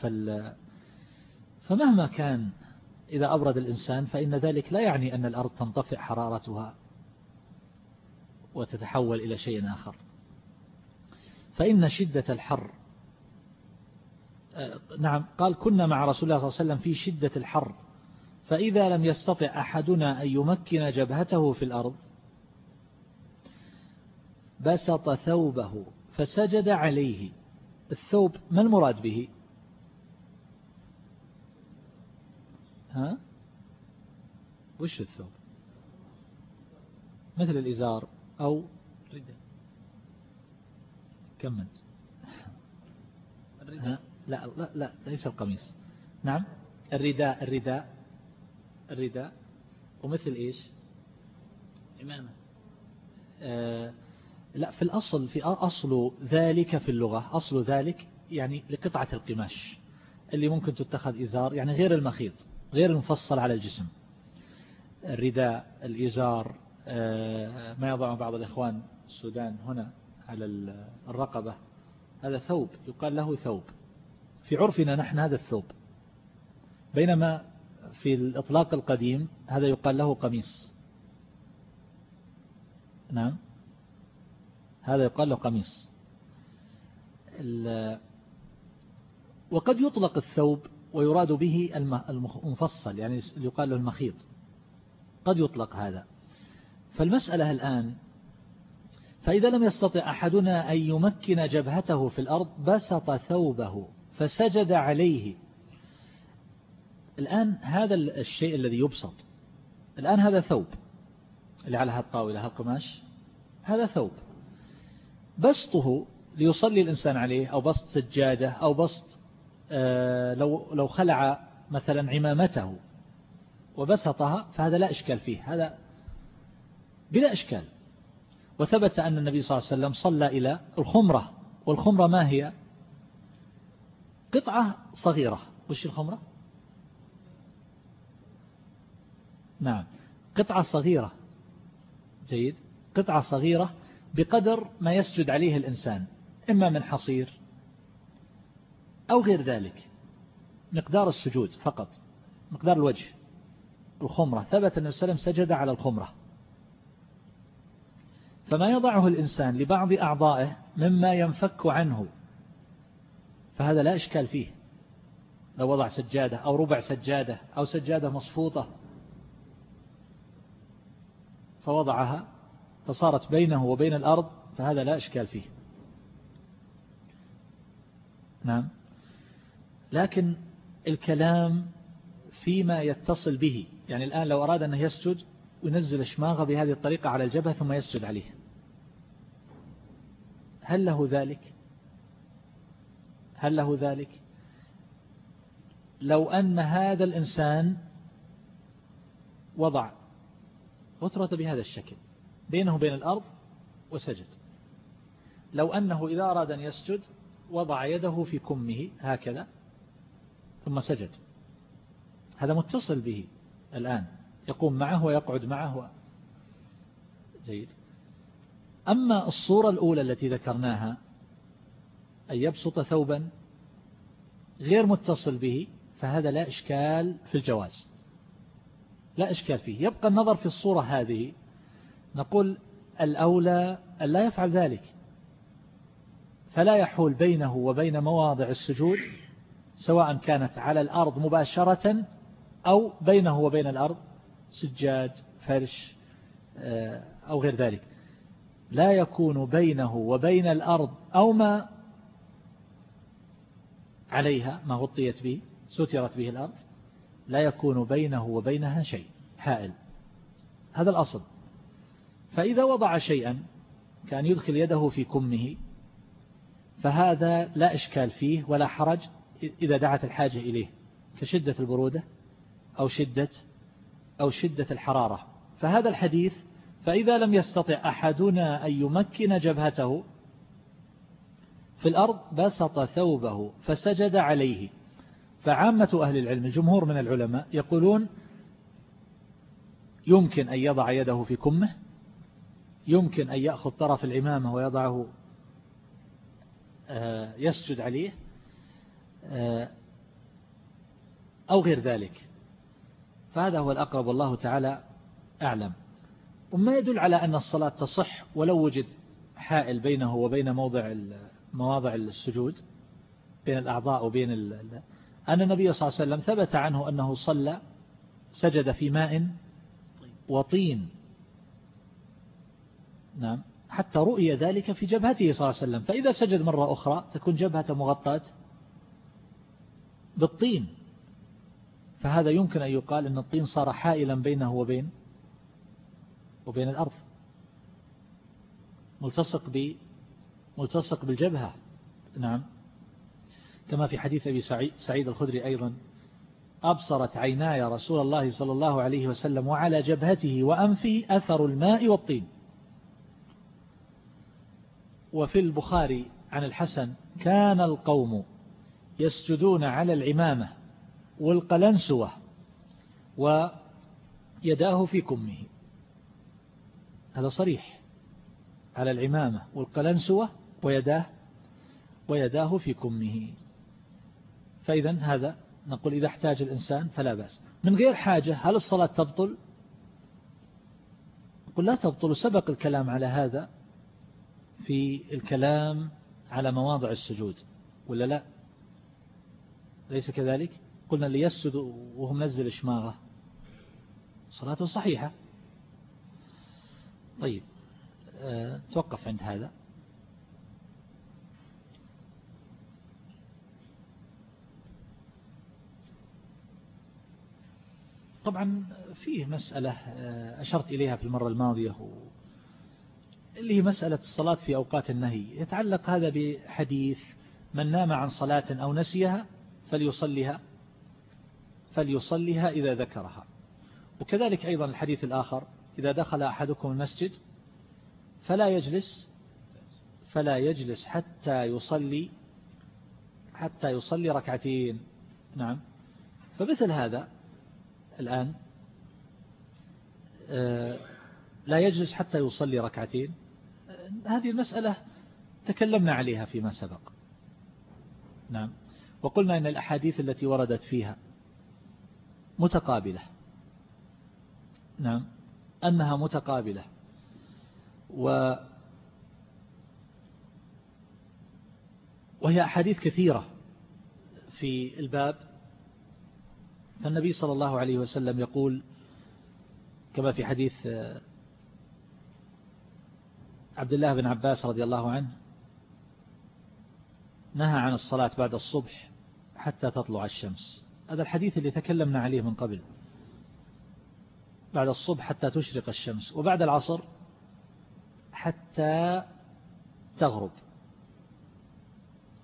فال فمهما كان إذا أبرد الإنسان فإن ذلك لا يعني أن الأرض تنطفئ حرارتها وتتحول إلى شيء آخر. فإن شدة الحر آه، نعم قال كنا مع رسول الله صلى الله عليه وسلم في شدة الحر فإذا لم يستطع أحدنا أن يمكن جبهته في الأرض بسط ثوبه فسجد عليه. الثوب ما المراد به؟ ها؟ وش الثوب؟ مثل الإزار أو رداء كمل الرداء لا لا لا ليس القميص. نعم؟ الرداء الرداء الرداء. ومثل إيش؟ إمامة آه لا في الأصل في أصل ذلك في اللغة. أصل ذلك يعني لقطعة القماش اللي ممكن تتخذ إزار يعني غير المخيط. غير المفصل على الجسم. الرداء الإزار آه، ما يضع بعض الإخوان السودان هنا على الرقبة. هذا ثوب يقال له ثوب. في عرفنا نحن هذا الثوب. بينما في الإطلاق القديم هذا يقال له قميص. نعم. هذا يقال له قميص. وقد يطلق الثوب ويراد به المفصل يعني يقال له المخيط. قد يطلق هذا. فالمسألة الآن فإذا لم يستطع أحدنا أن يمكن جبهته في الأرض بسط ثوبه فسجد عليه. الآن هذا الشيء الذي يبسط. الآن هذا ثوب. اللي على هالطاولة هالقماش هذا ثوب. بسطه ليصلي الإنسان عليه أو بسط سجادة أو بسط لو لو خلع مثلا عمامته وبسطها فهذا لا إشكال فيه هذا بلا إشكال. وثبت أن النبي صلى الله عليه وسلم صلى إلى الخمرة والخمرة ما هي؟ قطعة صغيرة. وش الخمرة؟ نعم قطعة صغيرة. جيد. قطعة صغيرة بقدر ما يسجد عليه الإنسان إما من حصير أو غير ذلك. مقدار السجود فقط. مقدار الوجه. الخمرة. ثبت أن السلام سجد على الخمرة. فما يضعه الإنسان لبعض أعضائه مما ينفك عنه. فهذا لا إشكال فيه. لو وضع سجادة أو ربع سجادة أو سجادة مصفوطة. فوضعها فصارت بينه وبين الأرض فهذا لا إشكال فيه. نعم. لكن الكلام فيما يتصل به. يعني الآن لو أراد أنه يسجد وينزل شماغه بهذه الطريقة على الجبهة ثم يسجد عليه هل له ذلك؟ هل له ذلك؟ لو أن هذا الإنسان وضع غترة بهذا الشكل بينه وبين الأرض وسجد. لو أنه إذا أراد أن يسجد وضع يده في كمه هكذا ثم سجد. هذا متصل به الآن. يقوم معه ويقعد معه. جيد أما الصورة الأولى التي ذكرناها أن يبسط ثوبا غير متصل به فهذا لا إشكال في الجواز. لا إشكال فيه. يبقى النظر في الصورة هذه. نقول الأولى أن لا يفعل ذلك. فلا يحول بينه وبين مواضع السجود سواء كانت على الأرض مباشرة أو بينه وبين الأرض سجاد فرش آه، أو غير ذلك. لا يكون بينه وبين الأرض أو ما عليها ما غطيت به سترت به الأرض لا يكون بينه وبينها شيء حائل. هذا الأصل. فإذا وضع شيئا كأن يدخل يده في كمه فهذا لا إشكال فيه ولا حرج. إذا دعت الحاجة إليه كشدة البرودة أو شدة أو شدة الحرارة. فهذا الحديث فإذا لم يستطع أحدنا أن يمكن جبهته في الأرض بسط ثوبه فسجد عليه. فعامة أهل العلم الجمهور من العلماء يقولون يمكن أن يضع يده في كمه يمكن أن يأخذ طرف العمامة ويضعه آه، يسجد عليه. أو غير ذلك. فهذا هو الأقرب والله تعالى أعلم. وما يدل على أن الصلاة تصح ولو وجد حائل بينه وبين موضع مواضع السجود بين الأعضاء وبين أن النبي صلى الله عليه وسلم ثبت عنه أنه صلى سجد في ماء وطين. نعم. حتى رؤي ذلك في جبهته صلى الله عليه وسلم. فإذا سجد مرة أخرى تكون جبهته مغطاة بالطين. فهذا يمكن أن يقال أن الطين صار حائلا بينه وبين وبين الأرض. ملتصق ملتصق بالجبهة. نعم. كما في حديث أبي سعيد الخدري أيضا. أبصرت عيناي رسول الله صلى الله عليه وسلم وعلى جبهته وأنفه أثر الماء والطين. وفي البخاري عن الحسن كان القوم يسجدون على العمامة والقلنسوة ويداه في كمه. هذا صريح. على العمامة والقلنسوة ويداه ويداه في كمه. فإذا هذا نقول إذا احتاج الإنسان فلا بأس. من غير حاجة هل الصلاة تبطل؟ نقول لا تبطل. سبق الكلام على هذا في الكلام على مواضع السجود ولا لا؟ ليس كذلك؟ قلنا اللي يسجد وهو منزل شماغه صلاته صحيحة. طيب أه توقف عند هذا. طبعا فيه مسألة آه، أشرت إليها في المرة الماضية اللي هي مسألة الصلاة في أوقات النهي. يتعلق هذا بحديث من نام عن صلاة أو نسيها فليصليها فليصليها إذا ذكرها. وكذلك أيضا الحديث الآخر إذا دخل أحدكم المسجد فلا يجلس فلا يجلس حتى يصلي حتى يصلي ركعتين. نعم. فمثل هذا الآن آه، لا يجلس حتى يصلي ركعتين. هذه المسألة تكلمنا عليها فيما سبق. نعم. وقلنا أن الأحاديث التي وردت فيها متقابلة. نعم أنها متقابلة. و وهي أحاديث كثيرة في الباب. فالنبي صلى الله عليه وسلم يقول كما في حديث عبد الله بن عباس رضي الله عنه نهى عن الصلاة بعد الصبح حتى تطلع الشمس. هذا الحديث اللي تكلمنا عليه من قبل. بعد الصبح حتى تشرق الشمس وبعد العصر حتى تغرب.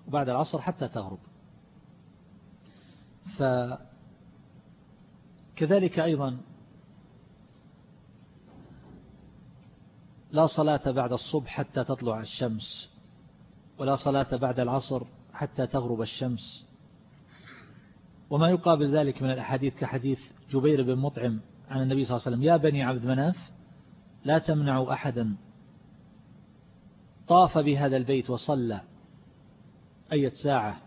وبعد العصر حتى تغرب. فكذلك أيضا لا صلاة بعد الصبح حتى تطلع الشمس. ولا صلاة بعد العصر حتى تغرب الشمس. وما يقابل ذلك من الأحاديث كحديث جبير بن مطعم عن النبي صلى الله عليه وسلم يا بني عبد مناف لا تمنعوا أحدا طاف بهذا البيت وصلى أية ساعة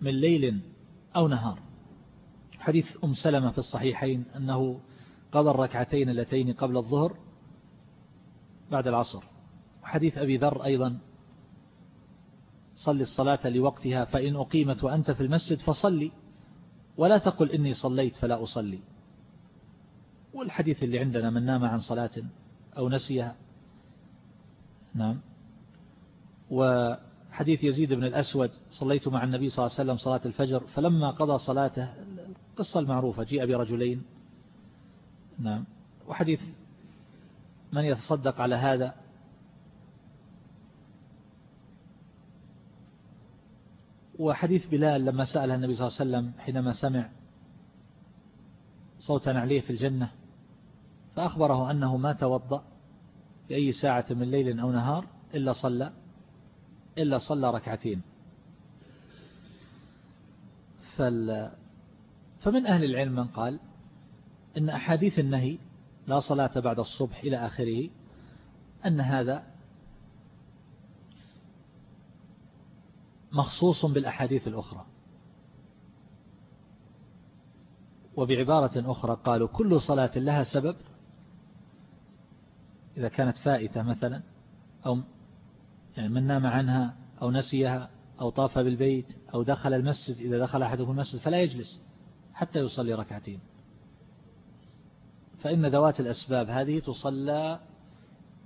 من ليل أو نهار. حديث أم سلمة في الصحيحين أنه قضى الركعتين اللتين قبل الظهر بعد العصر. وحديث أبي ذر أيضا صل الصلاة لوقتها فإن أقيمت وأنت في المسجد فصلي. ولا تقل إني صليت فلا أصلي. والحديث اللي عندنا من نام عن صلاة أو نسيها. نعم. وحديث يزيد بن الأسود صليت مع النبي صلى الله عليه وسلم صلاة الفجر فلما قضى صلاته القصة المعروفة جيء برجلين. نعم. وحديث من يتصدق على هذا؟ وحديث بلال لما سأل النبي صلى الله عليه وسلم حينما سمع صوتا عليه في الجنة فأخبره أنه ما توضأ في أي ساعة من ليل أو نهار إلا صلى إلا صلى ركعتين. فال فمن أهل العلم من قال إن أحاديث النهي لا صلاة بعد الصبح إلى آخره أن هذا مخصوص بالأحاديث الأخرى. وبعبارة أخرى قالوا كل صلاة لها سبب إذا كانت فائتة مثلا أو يعني من نام عنها أو نسيها أو طاف بالبيت أو دخل المسجد إذا دخل أحدكم المسجد فلا يجلس حتى يصلي ركعتين. فإن ذوات الأسباب هذه تصلى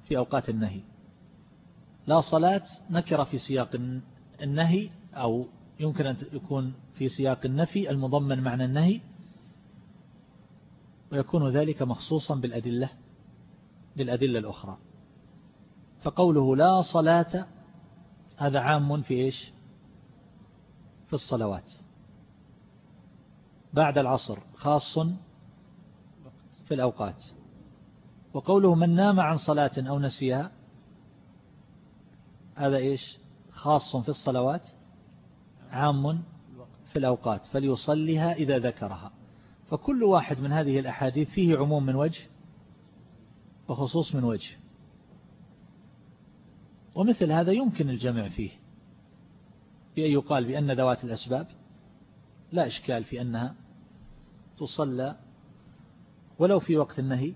في أوقات النهي. لا صلاة نكر في سياق النهي أو يمكن أن يكون في سياق النفي المضمن معنى النهي ويكون ذلك مخصوصا بالأدلة بالأدلة الأخرى. فقوله لا صلاة هذا عام في إيش؟ في الصلوات. بعد العصر خاص في الأوقات. وقوله من نام عن صلاة أو نسيها هذا إيش؟ خاص في الصلوات عام في الأوقات فليصليها إذا ذكرها. فكل واحد من هذه الأحاديث فيه عموم من وجه وخصوص من وجه. ومثل هذا يمكن الجمع فيه. بأن يقال بأن ذوات الأسباب لا إشكال في أنها تصلى ولو في وقت النهي.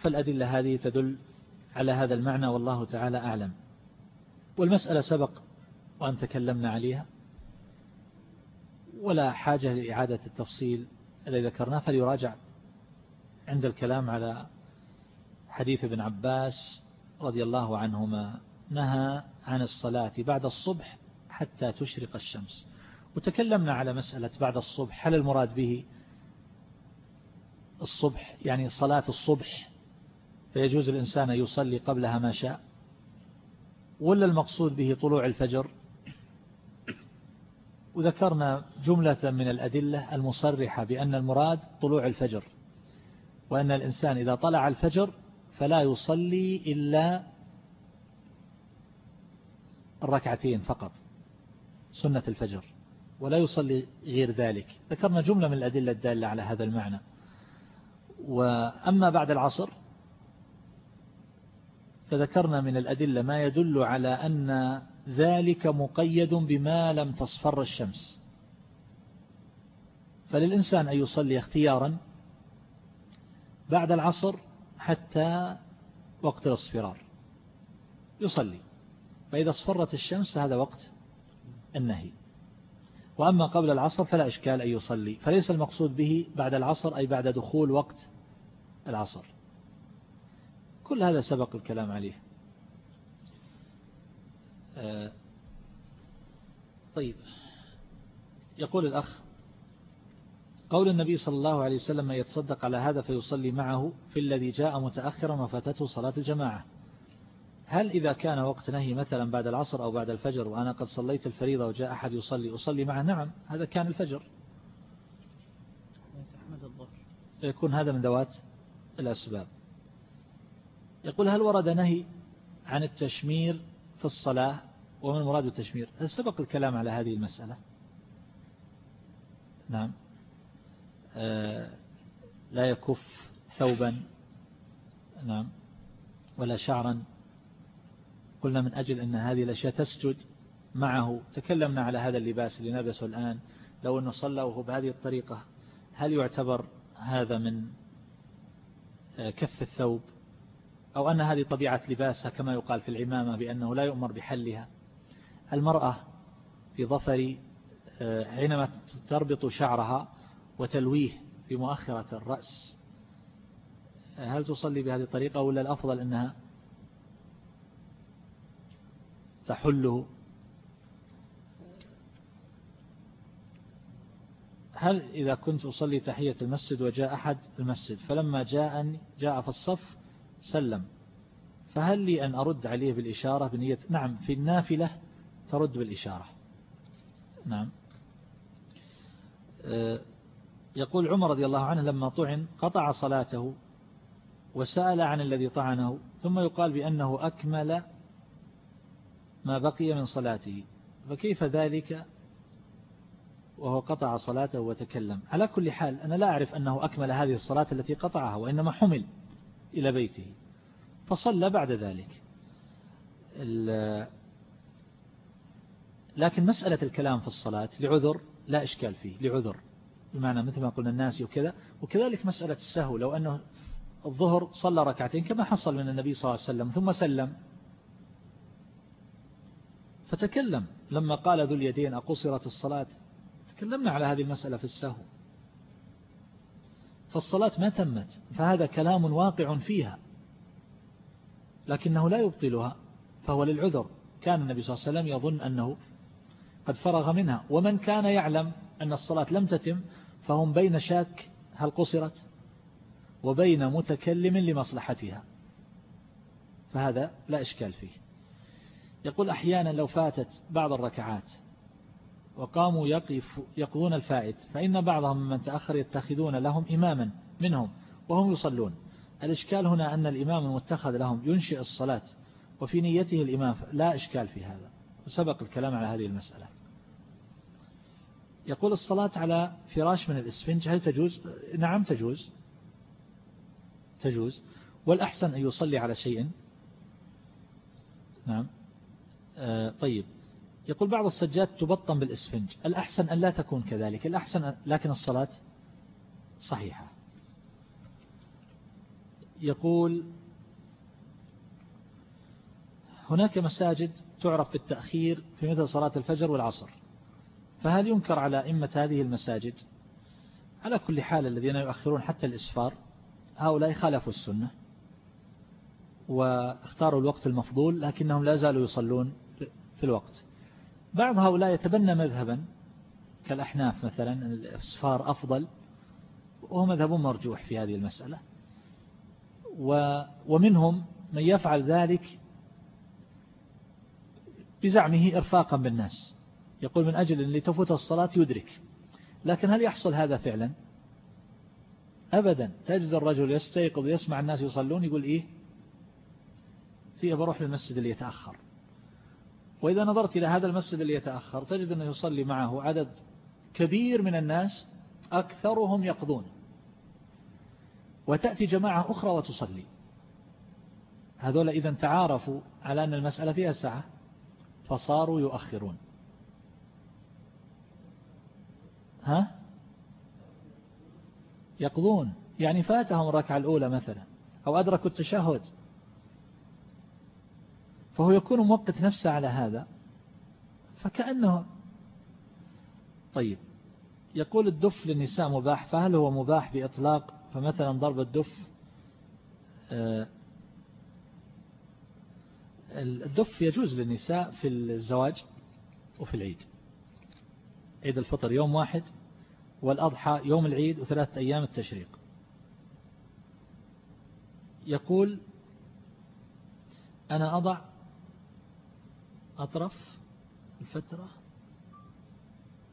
فالأدلة هذه تدل على هذا المعنى والله تعالى أعلم. والمسألة سبق وأن تكلمنا عليها. ولا حاجة لإعادة التفصيل الذي ذكرناه فليراجع عند الكلام على حديث ابن عباس رضي الله عنهما. نهى عن الصلاة بعد الصبح حتى تشرق الشمس. وتكلمنا على مسألة بعد الصبح. هل المراد به الصبح؟ يعني صلاة الصبح. فيجوز الإنسان يصلي قبلها ما شاء. ولا المقصود به طلوع الفجر؟ وذكرنا جملة من الأدلة المصرحة بأن المراد طلوع الفجر وأن الإنسان إذا طلع الفجر فلا يصلي إلا الركعتين فقط سنة الفجر ولا يصلي غير ذلك. ذكرنا جملة من الأدلة الدالة على هذا المعنى. وأما بعد العصر فذكرنا من الأدلة ما يدل على أن ذلك مقيد بما لم تصفر الشمس. فللإنسان أن يصلي اختيارا بعد العصر حتى وقت الاصفرار. يصلي. فإذا اصفرت الشمس فهذا وقت النهي. وأما قبل العصر فلا إشكال أن يصلي. فليس المقصود به بعد العصر أي بعد دخول وقت العصر. كل هذا سبق الكلام عليه. آه، طيب. يقول الأخ قول النبي صلى الله عليه وسلم من يتصدق على هذا فيصلي معه في الذي جاء متأخرا وفاتته صلاة الجماعة. هل إذا كان وقت نهي مثلا بعد العصر أو بعد الفجر وأنا قد صليت الفريضة وجاء أحد يصلي أصلي معه؟ نعم هذا كان الفجر. يكون هذا من ذوات الأسباب. يقول هل ورد نهي عن التشمير في الصلاة ومن مراد التشمير هل سبق الكلام على هذه المسألة؟ نعم. آه لا يكف ثوبا. نعم. ولا شعرا. قلنا من أجل أن هذه الأشياء تسجد معه. تكلمنا على هذا اللباس اللي نلبسه الآن. لو أنه صلى وهو بهذه الطريقة هل يعتبر هذا من آه، كف الثوب؟ أو أن هذه طبيعة لباسها كما يقال في العمامة بأنه لا يؤمر بحلها. المرأة في ظفر آه، حينما تربط شعرها وتلويه في مؤخرة الرأس. هل تصلي بهذه الطريقة ولا الأفضل أنها تحله؟ هل إذا كنت أصلي تحية المسجد وجاء أحد المسجد فلما جاء جاء في الصف سلم. فهل لي أن أرد عليه بالإشارة بنية؟ نعم في النافلة ترد بالإشارة. نعم. أه، يقول عمر رضي الله عنه لما طعن قطع صلاته وسأل عن الذي طعنه ثم يقال بأنه أكمل ما بقي من صلاته. فكيف ذلك؟ وهو قطع صلاته وتكلم. على كل حال أنا لا أعرف أنه أكمل هذه الصلاة التي قطعها وإنما حمل. إلى بيته. فصلى بعد ذلك. لكن مسألة الكلام في الصلاة لعذر لا إشكال فيه لعذر. بمعنى مثل ما قلنا الناس وكذا. وكذلك مسألة السهو لو أنه الظهر صلى ركعتين كما حصل من النبي صلى الله عليه وسلم ثم سلم. فتكلم. لما قال ذو اليدين أقصرت الصلاة تكلمنا على هذه المسألة في السهو. فالصلاة ما تمت فهذا كلام واقع فيها لكنه لا يبطلها فهو للعذر. كان النبي صلى الله عليه وسلم يظن أنه قد فرغ منها. ومن كان يعلم أن الصلاة لم تتم فهم بين شاك هل قصرت؟ وبين متكلم لمصلحتها. فهذا لا إشكال فيه. يقول أحيانا لو فاتت بعض الركعات وقاموا يقف يقضون الفائت. فإن بعضهم من تأخر يتخذون لهم إماما منهم وهم يصلون. الإشكال هنا أن الإمام المتخذ لهم ينشئ الصلاة وفي نيته الإمام لا إشكال في هذا. وسبق الكلام على هذه المسألة. يقول الصلاة على فراش من الإسفنج هل تجوز؟ نعم تجوز. تجوز. والأحسن أن يصلي على شيء. نعم. آه طيب. يقول بعض السجاد تبطن بالإسفنج. الأحسن أن لا تكون كذلك. الأحسن لكن الصلاة صحيحة. يقول هناك مساجد تعرف بالتأخير في مثل صلاة الفجر والعصر. فهل ينكر على إمة هذه المساجد؟ على كل حال الذين يؤخرون حتى الإسفار هؤلاء خالفوا السنة واختاروا الوقت المفضول لكنهم لا زالوا يصلون في الوقت. بعض هؤلاء يتبنى مذهبا كالأحناف مثلا الإسفار أفضل وهو مذهب مرجوح في هذه المسألة. ومنهم من يفعل ذلك بزعمه إرفاقا بالناس. يقول من أجل لتفوت الصلاة يدرك. لكن هل يحصل هذا فعلا؟ أبدا. تجد الرجل يستيقظ يسمع الناس يصلون يقول إيه؟ فيه بروح للمسجد اللي يتأخر. وإذا نظرت إلى هذا المسجد اللي يتأخر تجد أنه يصلي معه عدد كبير من الناس أكثرهم يقضون. وتأتي جماعة أخرى وتصلي. هذول إذا تعارفوا على أن المسألة فيها ساعة فصاروا يؤخرون. ها؟ يقضون. يعني فاتهم الركعة الأولى مثلا أو أدركوا التشهد. فهو يكون موقت نفسه على هذا. فكأنه طيب. يقول الدف للنساء مباح فهل هو مباح بإطلاق؟ فمثلا ضرب الدف آه، الدف يجوز للنساء في الزواج وفي العيد. عيد الفطر يوم واحد والأضحى يوم العيد وثلاثة أيام التشريق. يقول أنا أضع أطرف الفترة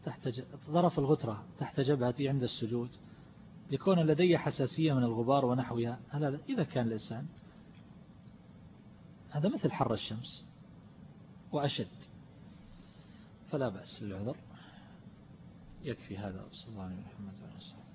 تحت طرف الغترة تحت جبهتي عند السجود يكون لدي حساسية من الغبار ونحوها. هذا إذا كان الإنسان هذا مثل حر الشمس وأشد. فلا بأس للعذر. يكفي هذا. صلى الله عليه وسلم